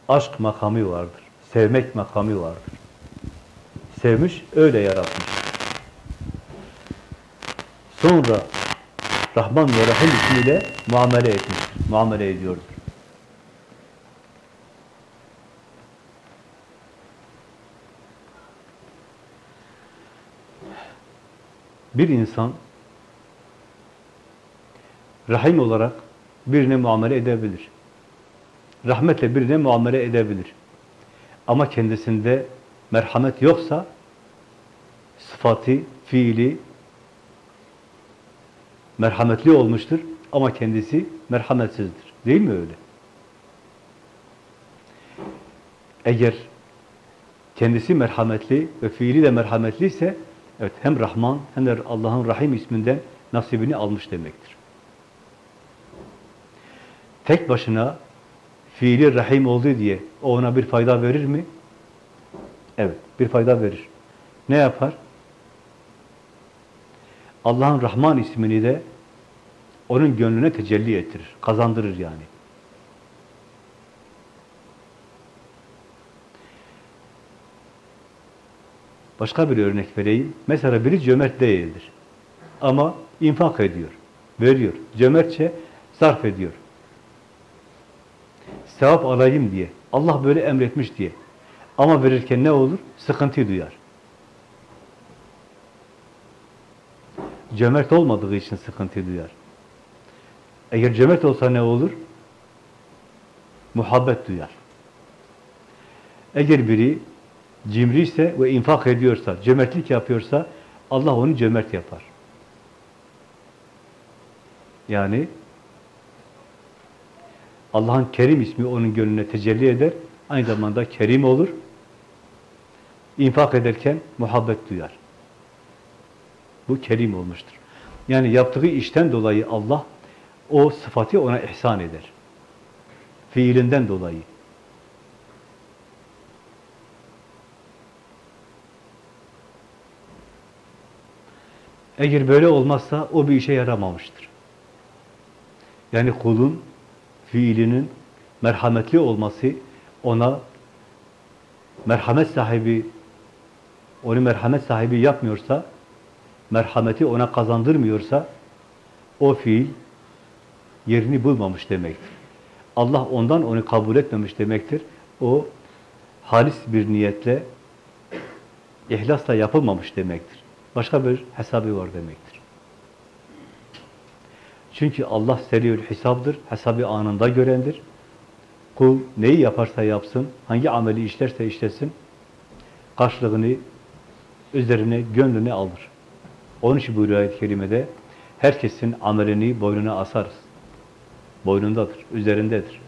aşk makamı vardır. Sevmek makamı vardır. Sevmiş, öyle yaratmış. Sonra Rahman ve Rahim ismiyle muamele etmiştir. Muamele ediyordur. Bir insan rahim olarak birine muamele edebilir. Rahmetle birine muamele edebilir. Ama kendisinde merhamet yoksa sıfatı, fiili merhametli olmuştur ama kendisi merhametsizdir. Değil mi öyle? Eğer kendisi merhametli ve fiili de merhametliyse Evet hem Rahman hem de Allah'ın Rahim isminden nasibini almış demektir. Tek başına fiili Rahim oldu diye o ona bir fayda verir mi? Evet, bir fayda verir. Ne yapar? Allah'ın Rahman ismini de onun gönlüne tecelli ettirir, kazandırır yani. Başka bir örnek vereyim. Mesela biri cömert değildir. Ama infak ediyor, veriyor. Cömertçe sarf ediyor. Sevap alayım diye. Allah böyle emretmiş diye. Ama verirken ne olur? Sıkıntı duyar. Cömert olmadığı için sıkıntı duyar. Eğer cömert olsa ne olur? Muhabbet duyar. Eğer biri cimri ise ve infak ediyorsa, cömertlik yapıyorsa Allah onu cömert yapar. Yani Allah'ın Kerim ismi onun gönlüne tecelli eder. Aynı zamanda Kerim olur. İnfak ederken muhabbet duyar. Bu Kerim olmuştur. Yani yaptığı işten dolayı Allah o sıfatı ona ihsan eder. Fiilinden dolayı. Eğer böyle olmazsa o bir işe yaramamıştır. Yani kulun fiilinin merhametli olması ona merhamet sahibi onu merhamet sahibi yapmıyorsa merhameti ona kazandırmıyorsa o fiil yerini bulmamış demektir. Allah ondan onu kabul etmemiş demektir. O halis bir niyetle ihlasla yapılmamış demektir. Başka bir hesabı var demektir. Çünkü Allah seriül hesabdır, hesabı anında görendir. Kul neyi yaparsa yapsın, hangi ameli işlerse işlesin, karşılığını üzerine, gönlüne alır. Onun için bu ayet-i kerimede herkesin amelini boynuna asarız. Boynundadır, üzerindedir.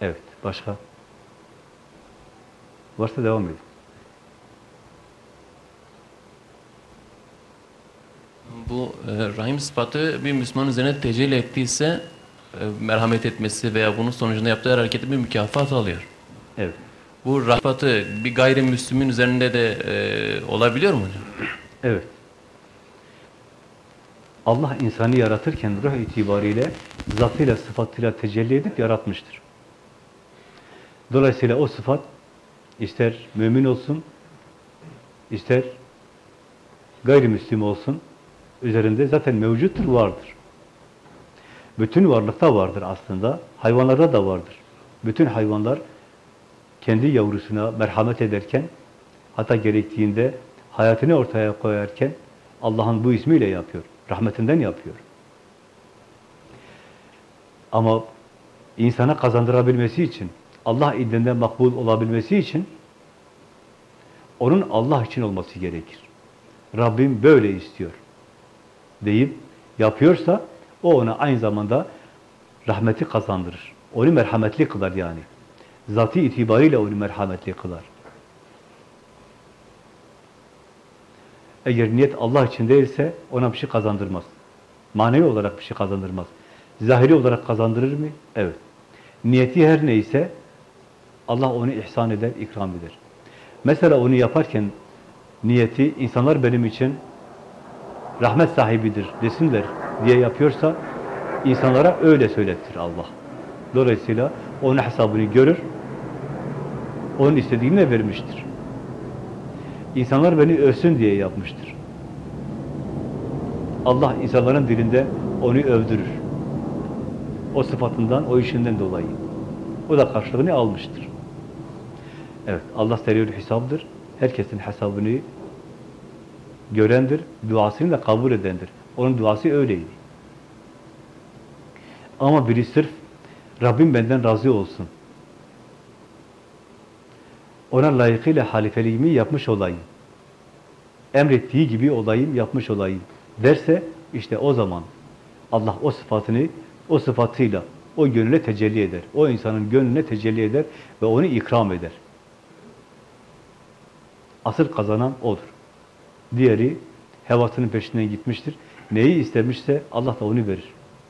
Evet, başka? Varsa devam edin. Bu e, rahim sıfatı bir Müslüman üzerine tecelli ettiyse e, merhamet etmesi veya bunun sonucunda yaptığı her hareketi bir mükafat alıyor. Evet. Bu rahim sıfatı bir gayrimüslimin üzerinde de e, olabiliyor mu hocam? Evet. Allah insanı yaratırken ruh itibariyle zatıyla, sıfatıyla tecelli edip yaratmıştır. Dolayısıyla o sıfat ister mümin olsun, ister gayrimüslim olsun, üzerinde zaten mevcuttur, vardır. Bütün varlıkta vardır aslında, hayvanlarda da vardır. Bütün hayvanlar kendi yavrusuna merhamet ederken, hatta gerektiğinde hayatını ortaya koyarken Allah'ın bu ismiyle yapıyor, rahmetinden yapıyor. Ama insana kazandırabilmesi için, Allah indinde makbul olabilmesi için onun Allah için olması gerekir. Rabbim böyle istiyor deyip yapıyorsa o ona aynı zamanda rahmeti kazandırır. Onu merhametli kılar yani. Zatı itibariyle onu merhametli kılar. Eğer niyet Allah için değilse ona bir şey kazandırmaz. Manevi olarak bir şey kazandırmaz. Zahiri olarak kazandırır mı? Evet. Niyeti her neyse Allah onu ihsan eder, ikram eder. Mesela onu yaparken niyeti insanlar benim için rahmet sahibidir desinler diye yapıyorsa insanlara öyle söylettir Allah. Dolayısıyla onun hesabını görür, onun istediğini vermiştir. İnsanlar beni övsün diye yapmıştır. Allah insanların dilinde onu övdürür. O sıfatından, o işinden dolayı. O da karşılığını almıştır. Evet, Allah seriyor hesabdır. Herkesin hesabını görendir, duasını da kabul edendir. Onun duası öyleydi. Ama biri sırf Rabbim benden razı olsun. Ona layıkıyla halifeliğimi yapmış olayım. Emrettiği gibi olayım, yapmış olayım derse işte o zaman Allah o sıfatını o sıfatıyla o gönüle tecelli eder. O insanın gönlüne tecelli eder ve onu ikram eder. Asıl kazanan odur. Diğeri hevasının peşinden gitmiştir. Neyi istemişse Allah da onu verir.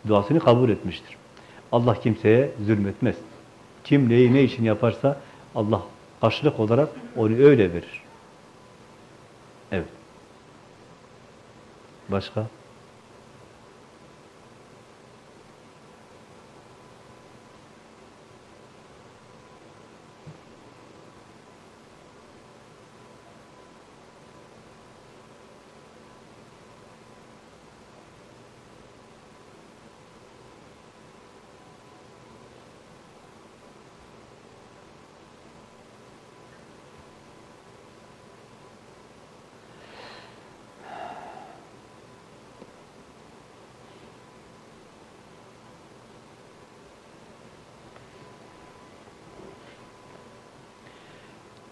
Duasını kabul etmiştir. Allah kimseye zulmetmez. Kim neyi ne için yaparsa Allah karşılık olarak onu öyle verir. Evet. Başka?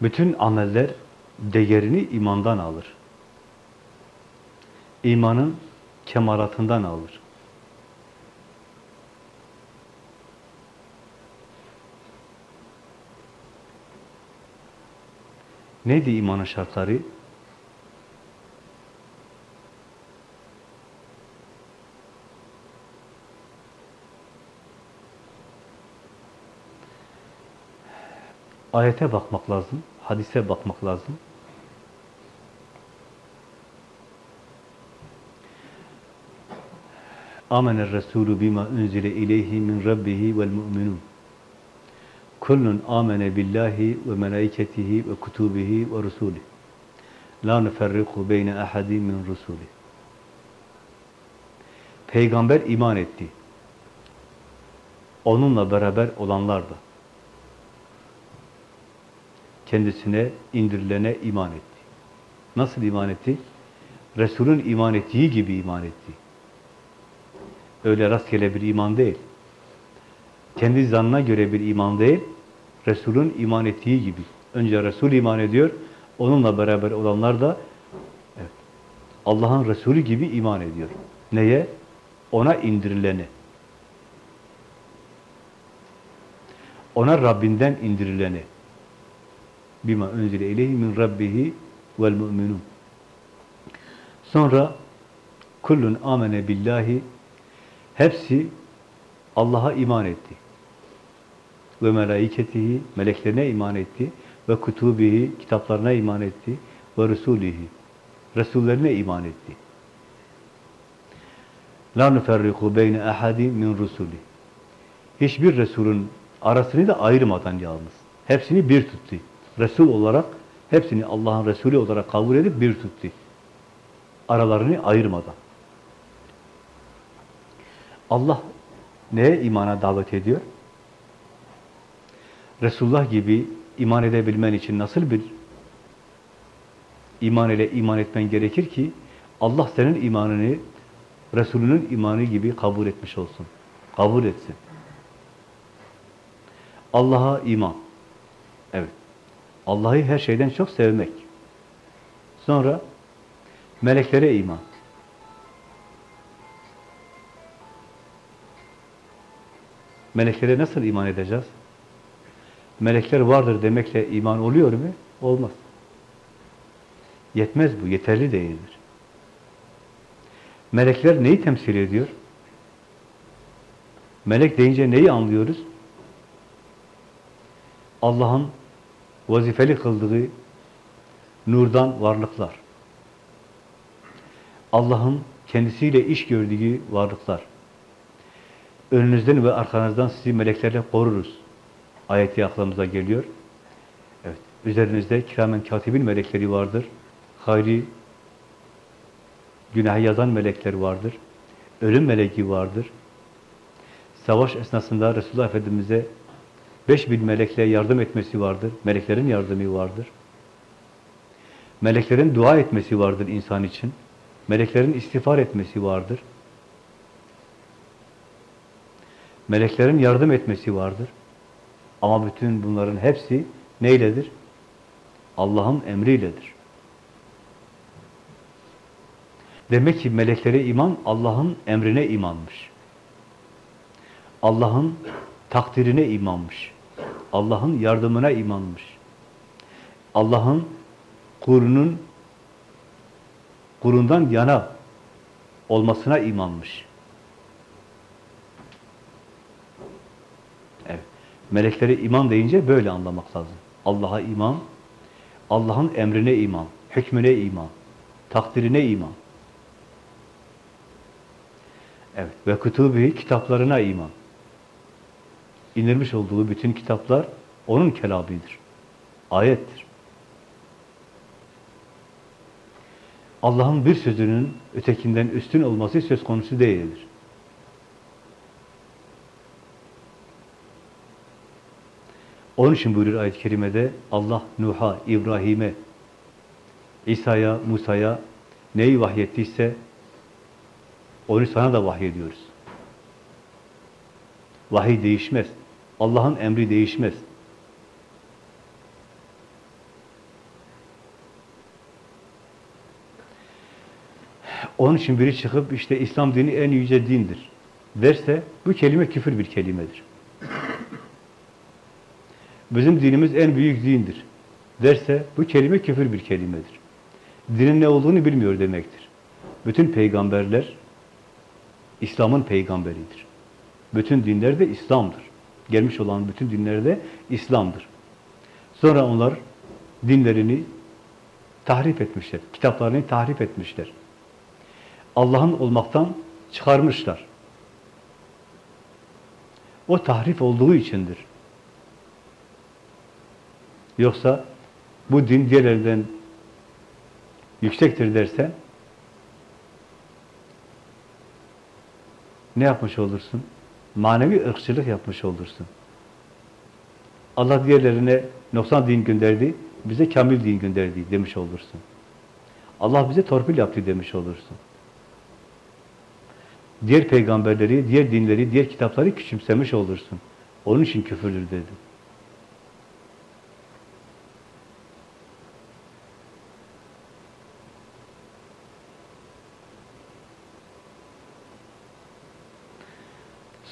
Bütün ameller değerini imandan alır. İmanın kemalatından alır. Neydi imanın şartları? Ayete bakmak lazım, hadise bakmak lazım. Amener Resulü bima unzile ileyhi min rabbihi vel mu'minun. Kullun amene billahi ve melaiketihi ve kutubihi ve rusulih. La nuferriku beyne ahadi min rusulih. Peygamber iman etti. Onunla beraber olanlar da kendisine indirilene iman etti. Nasıl iman etti? Resul'ün iman ettiği gibi iman etti. Öyle rastgele bir iman değil. Kendi zannına göre bir iman değil, Resul'ün iman ettiği gibi. Önce Resul iman ediyor, onunla beraber olanlar da evet, Allah'ın Resulü gibi iman ediyor. Neye? Ona indirilene. Ona Rabbinden indirilene. Bima unzile ileyhi min rabbihi vel mu'minun. Sonra kullun amene billahi hepsi Allah'a iman etti. Ve melaiketihi meleklerine iman etti ve kutubihi kitaplarına iman etti ve resulihi resullerine iman etti. La nuferriku beyne ahadi min rusuli. Hiçbir Resulün arasını da ayırmadan yalnız. Hepsini bir tuttu. Resul olarak hepsini Allah'ın Resulü olarak kabul edip bir tuttu. Aralarını ayırmadan. Allah neye imana davet ediyor? Resulullah gibi iman edebilmen için nasıl bir iman ile iman etmen gerekir ki Allah senin imanını Resulünün imanı gibi kabul etmiş olsun. Kabul etsin. Allah'a iman. Evet. Allah'ı her şeyden çok sevmek. Sonra meleklere iman. Meleklere nasıl iman edeceğiz? Melekler vardır demekle iman oluyor mu? Olmaz. Yetmez bu, yeterli değildir. Melekler neyi temsil ediyor? Melek deyince neyi anlıyoruz? Allah'ın vazifeli kıldığı nurdan varlıklar. Allah'ın kendisiyle iş gördüğü varlıklar. Önünüzden ve arkanızdan sizi meleklerle koruruz. Ayeti aklımıza geliyor. Evet. Üzerinizde kiramen katibin melekleri vardır. Hayri günah yazan melekler vardır. Ölüm meleki vardır. Savaş esnasında Resulullah Efendimiz'e beş bin melekle yardım etmesi vardır. Meleklerin yardımı vardır. Meleklerin dua etmesi vardır insan için. Meleklerin istiğfar etmesi vardır. Meleklerin yardım etmesi vardır. Ama bütün bunların hepsi neyledir? Allah'ın emriyledir. Demek ki meleklere iman Allah'ın emrine imanmış. Allah'ın takdirine imanmış. Allah'ın yardımına imanmış. Allah'ın kurunun kurundan yana olmasına imanmış. Evet. Meleklere iman deyince böyle anlamak lazım. Allah'a iman, Allah'ın emrine iman, hükmüne iman, takdirine iman. Evet. Ve kutubi kitaplarına iman. İnirmiş olduğu bütün kitaplar onun kelabidir. Ayettir. Allah'ın bir sözünün ötekinden üstün olması söz konusu değildir. Onun için buyuruyor ayet-i kerimede Allah Nuh'a, İbrahim'e, İsa'ya, Musa'ya neyi vahyettiyse onu sana da vahyediyoruz. Vahiy değişmez. Allah'ın emri değişmez. Onun için biri çıkıp işte İslam dini en yüce dindir derse bu kelime küfür bir kelimedir. Bizim dinimiz en büyük dindir derse bu kelime küfür bir kelimedir. Dinin ne olduğunu bilmiyor demektir. Bütün peygamberler İslam'ın peygamberidir. Bütün dinler de İslam'dır. Gelmiş olan bütün dinler de İslam'dır. Sonra onlar dinlerini tahrif etmişler. Kitaplarını tahrif etmişler. Allah'ın olmaktan çıkarmışlar. O tahrif olduğu içindir. Yoksa bu din diğerlerinden yüksektir dersen ne yapmış olursun? Manevi ırkçılık yapmış olursun. Allah diğerlerine noksan din gönderdi, bize kamil din gönderdi demiş olursun. Allah bize torpil yaptı demiş olursun. Diğer peygamberleri, diğer dinleri, diğer kitapları küçümsemiş olursun. Onun için küfürdür dedim.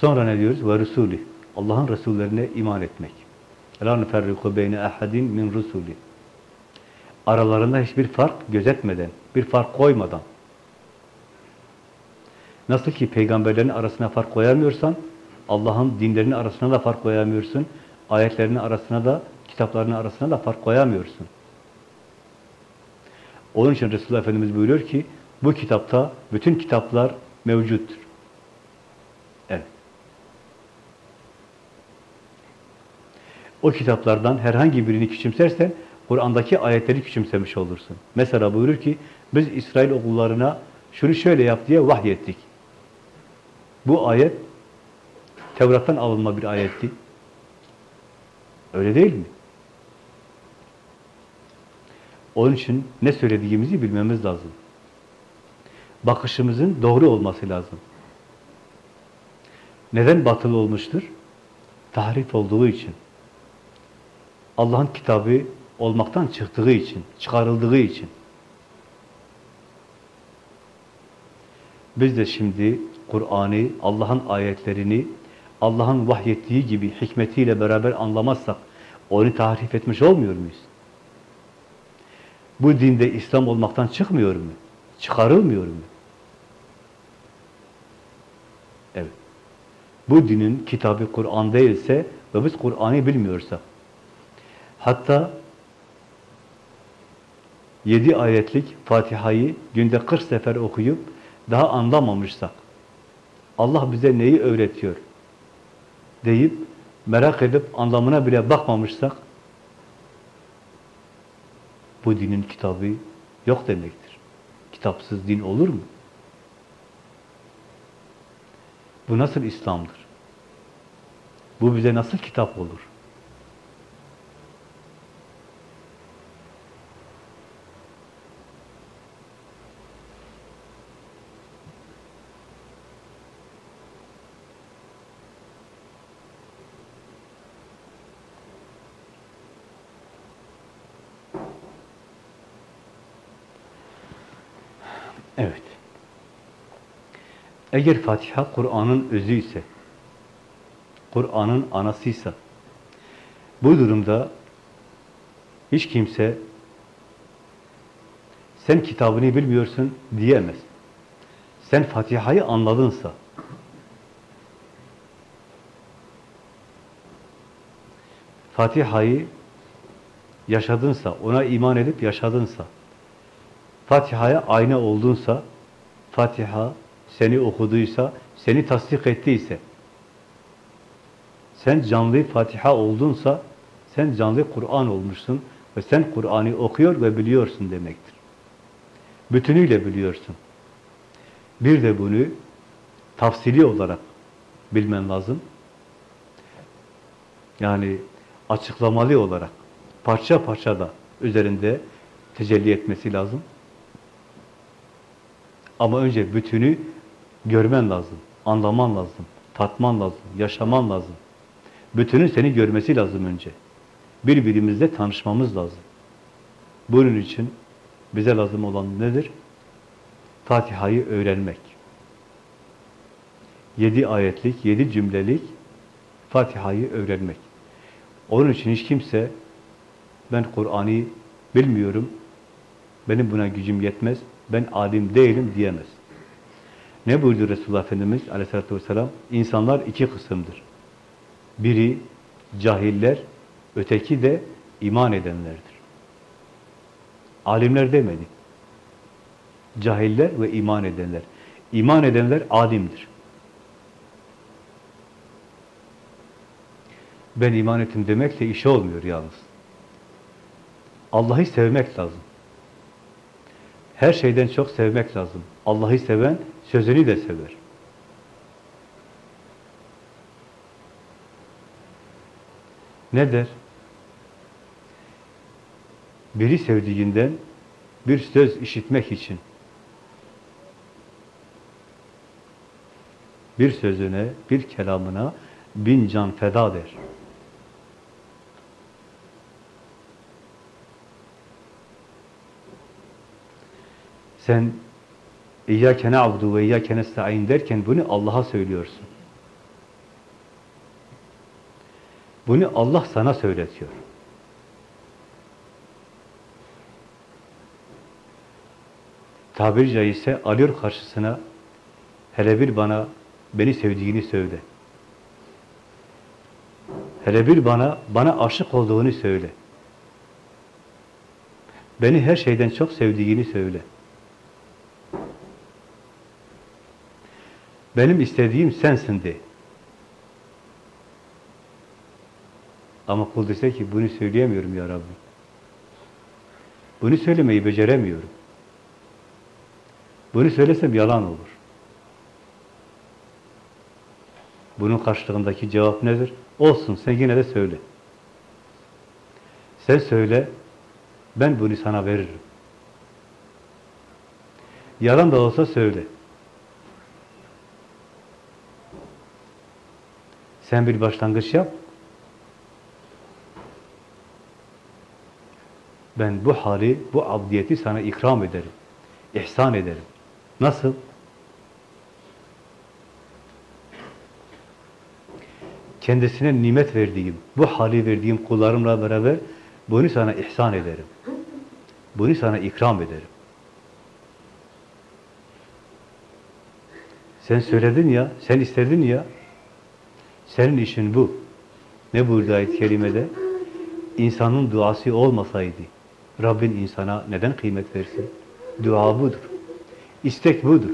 Sonra ne diyoruz? Ve Resulü. Allah'ın Resullerine iman etmek. La nuferriku beyne ahadin min rusuli. Aralarında hiçbir fark gözetmeden, bir fark koymadan. Nasıl ki peygamberlerin arasına fark koyamıyorsan, Allah'ın dinlerinin arasına da fark koyamıyorsun. Ayetlerinin arasına da, kitaplarının arasına da fark koyamıyorsun. Onun için Resulullah Efendimiz buyuruyor ki, bu kitapta bütün kitaplar mevcuttur. O kitaplardan herhangi birini küçümsersen, Kur'an'daki ayetleri küçümsemiş olursun. Mesela buyurur ki, biz İsrail okullarına şunu şöyle yap diye vahyettik. Bu ayet, Tevrat'tan alınma bir ayetti. Öyle değil mi? Onun için ne söylediğimizi bilmemiz lazım. Bakışımızın doğru olması lazım. Neden batıl olmuştur? Tahrif olduğu için. Allah'ın kitabı olmaktan çıktığı için, çıkarıldığı için. Biz de şimdi Kur'an'ı, Allah'ın ayetlerini, Allah'ın vahyettiği gibi hikmetiyle beraber anlamazsak, onu tahrif etmiş olmuyor muyuz? Bu dinde İslam olmaktan çıkmıyor mu? Çıkarılmıyor mu? Evet. Bu dinin kitabı Kur'an değilse ve biz Kur'an'ı bilmiyorsak, hatta yedi ayetlik Fatiha'yı günde 40 sefer okuyup daha anlamamışsak, Allah bize neyi öğretiyor deyip merak edip anlamına bile bakmamışsak bu dinin kitabı yok demektir. Kitapsız din olur mu? Bu nasıl İslam'dır? Bu bize nasıl kitap olur? Evet. Eğer Fatiha Kur'an'ın özü ise, Kur'an'ın anasıysa, bu durumda hiç kimse sen kitabını bilmiyorsun diyemez. Sen Fatiha'yı anladınsa, Fatiha'yı yaşadınsa, ona iman edip yaşadınsa, Fatiha'ya ayna oldunsa, Fatiha seni okuduysa, seni tasdik ettiyse, sen canlı Fatiha oldunsa, sen canlı Kur'an olmuşsun ve sen Kur'an'ı okuyor ve biliyorsun demektir. Bütünüyle biliyorsun. Bir de bunu tafsili olarak bilmen lazım. Yani açıklamalı olarak, parça parça da üzerinde tecelli etmesi lazım. Ama önce bütünü görmen lazım, anlaman lazım, tatman lazım, yaşaman lazım. Bütünün seni görmesi lazım önce. Birbirimizle tanışmamız lazım. Bunun için bize lazım olan nedir? Fatiha'yı öğrenmek. Yedi ayetlik, yedi cümlelik Fatiha'yı öğrenmek. Onun için hiç kimse ben Kur'an'ı bilmiyorum, benim buna gücüm yetmez, ben alim değilim diyemez. Ne buyurdu Resulullah Efendimiz aleyhissalatü vesselam? İnsanlar iki kısımdır. Biri cahiller, öteki de iman edenlerdir. Alimler demedi. Cahiller ve iman edenler. İman edenler alimdir. Ben iman ettim demekle iş olmuyor yalnız. Allah'ı sevmek lazım. Her şeyden çok sevmek lazım. Allah'ı seven sözünü de sever. Ne der? Biri sevdiğinden bir söz işitmek için bir sözüne, bir kelamına bin can feda der. Sen İyyâke na'budu ve iyyâke nesta'in derken bunu Allah'a söylüyorsun. Bunu Allah sana söyletiyor. Tabiri caizse alıyor karşısına hele bir bana beni sevdiğini söyle. Hele bir bana bana aşık olduğunu söyle. Beni her şeyden çok sevdiğini söyle. Benim istediğim sensin de. Ama kul dese ki bunu söyleyemiyorum ya Rabbi. Bunu söylemeyi beceremiyorum. Bunu söylesem yalan olur. Bunun karşılığındaki cevap nedir? Olsun sen yine de söyle. Sen söyle, ben bunu sana veririm. Yalan da olsa söyle. Sen bir başlangıç yap. Ben bu hali, bu abdiyeti sana ikram ederim. ihsan ederim. Nasıl? Kendisine nimet verdiğim, bu hali verdiğim kullarımla beraber bunu sana ihsan ederim. Bunu sana ikram ederim. Sen söyledin ya, sen istedin ya, senin işin bu. Ne buyurdu ayet-i kerimede? İnsanın duası olmasaydı, Rabbin insana neden kıymet versin? Dua budur. İstek budur.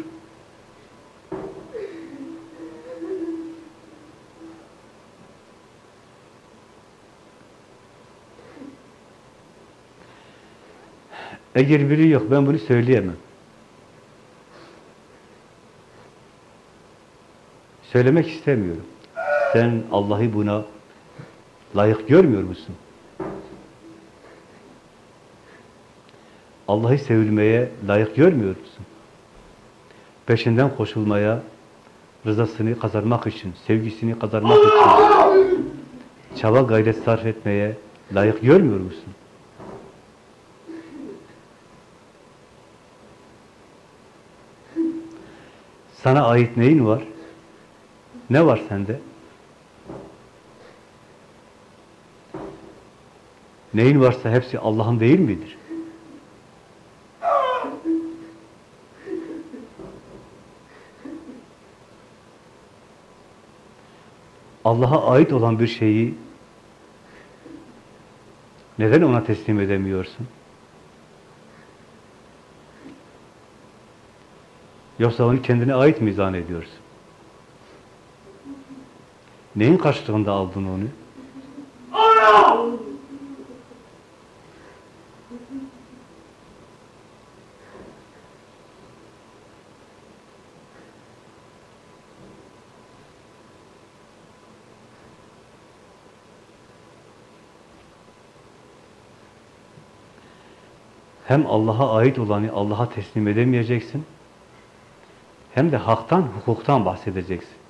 Eğer biri yok, ben bunu söyleyemem. Söylemek istemiyorum. Sen Allah'ı buna layık görmüyor musun? Allah'ı sevilmeye layık görmüyor musun? Peşinden koşulmaya, rızasını kazanmak için, sevgisini kazanmak için çaba gayret sarf etmeye layık görmüyor musun? Sana ait neyin var? Ne var sende? Neyin varsa hepsi Allah'ın değil midir? Allah'a ait olan bir şeyi neden ona teslim edemiyorsun? Yoksa onu kendine ait mi zannediyorsun? Neyin karşılığında aldın onu? Hem Allah'a ait olanı Allah'a teslim edemeyeceksin, hem de haktan, hukuktan bahsedeceksin.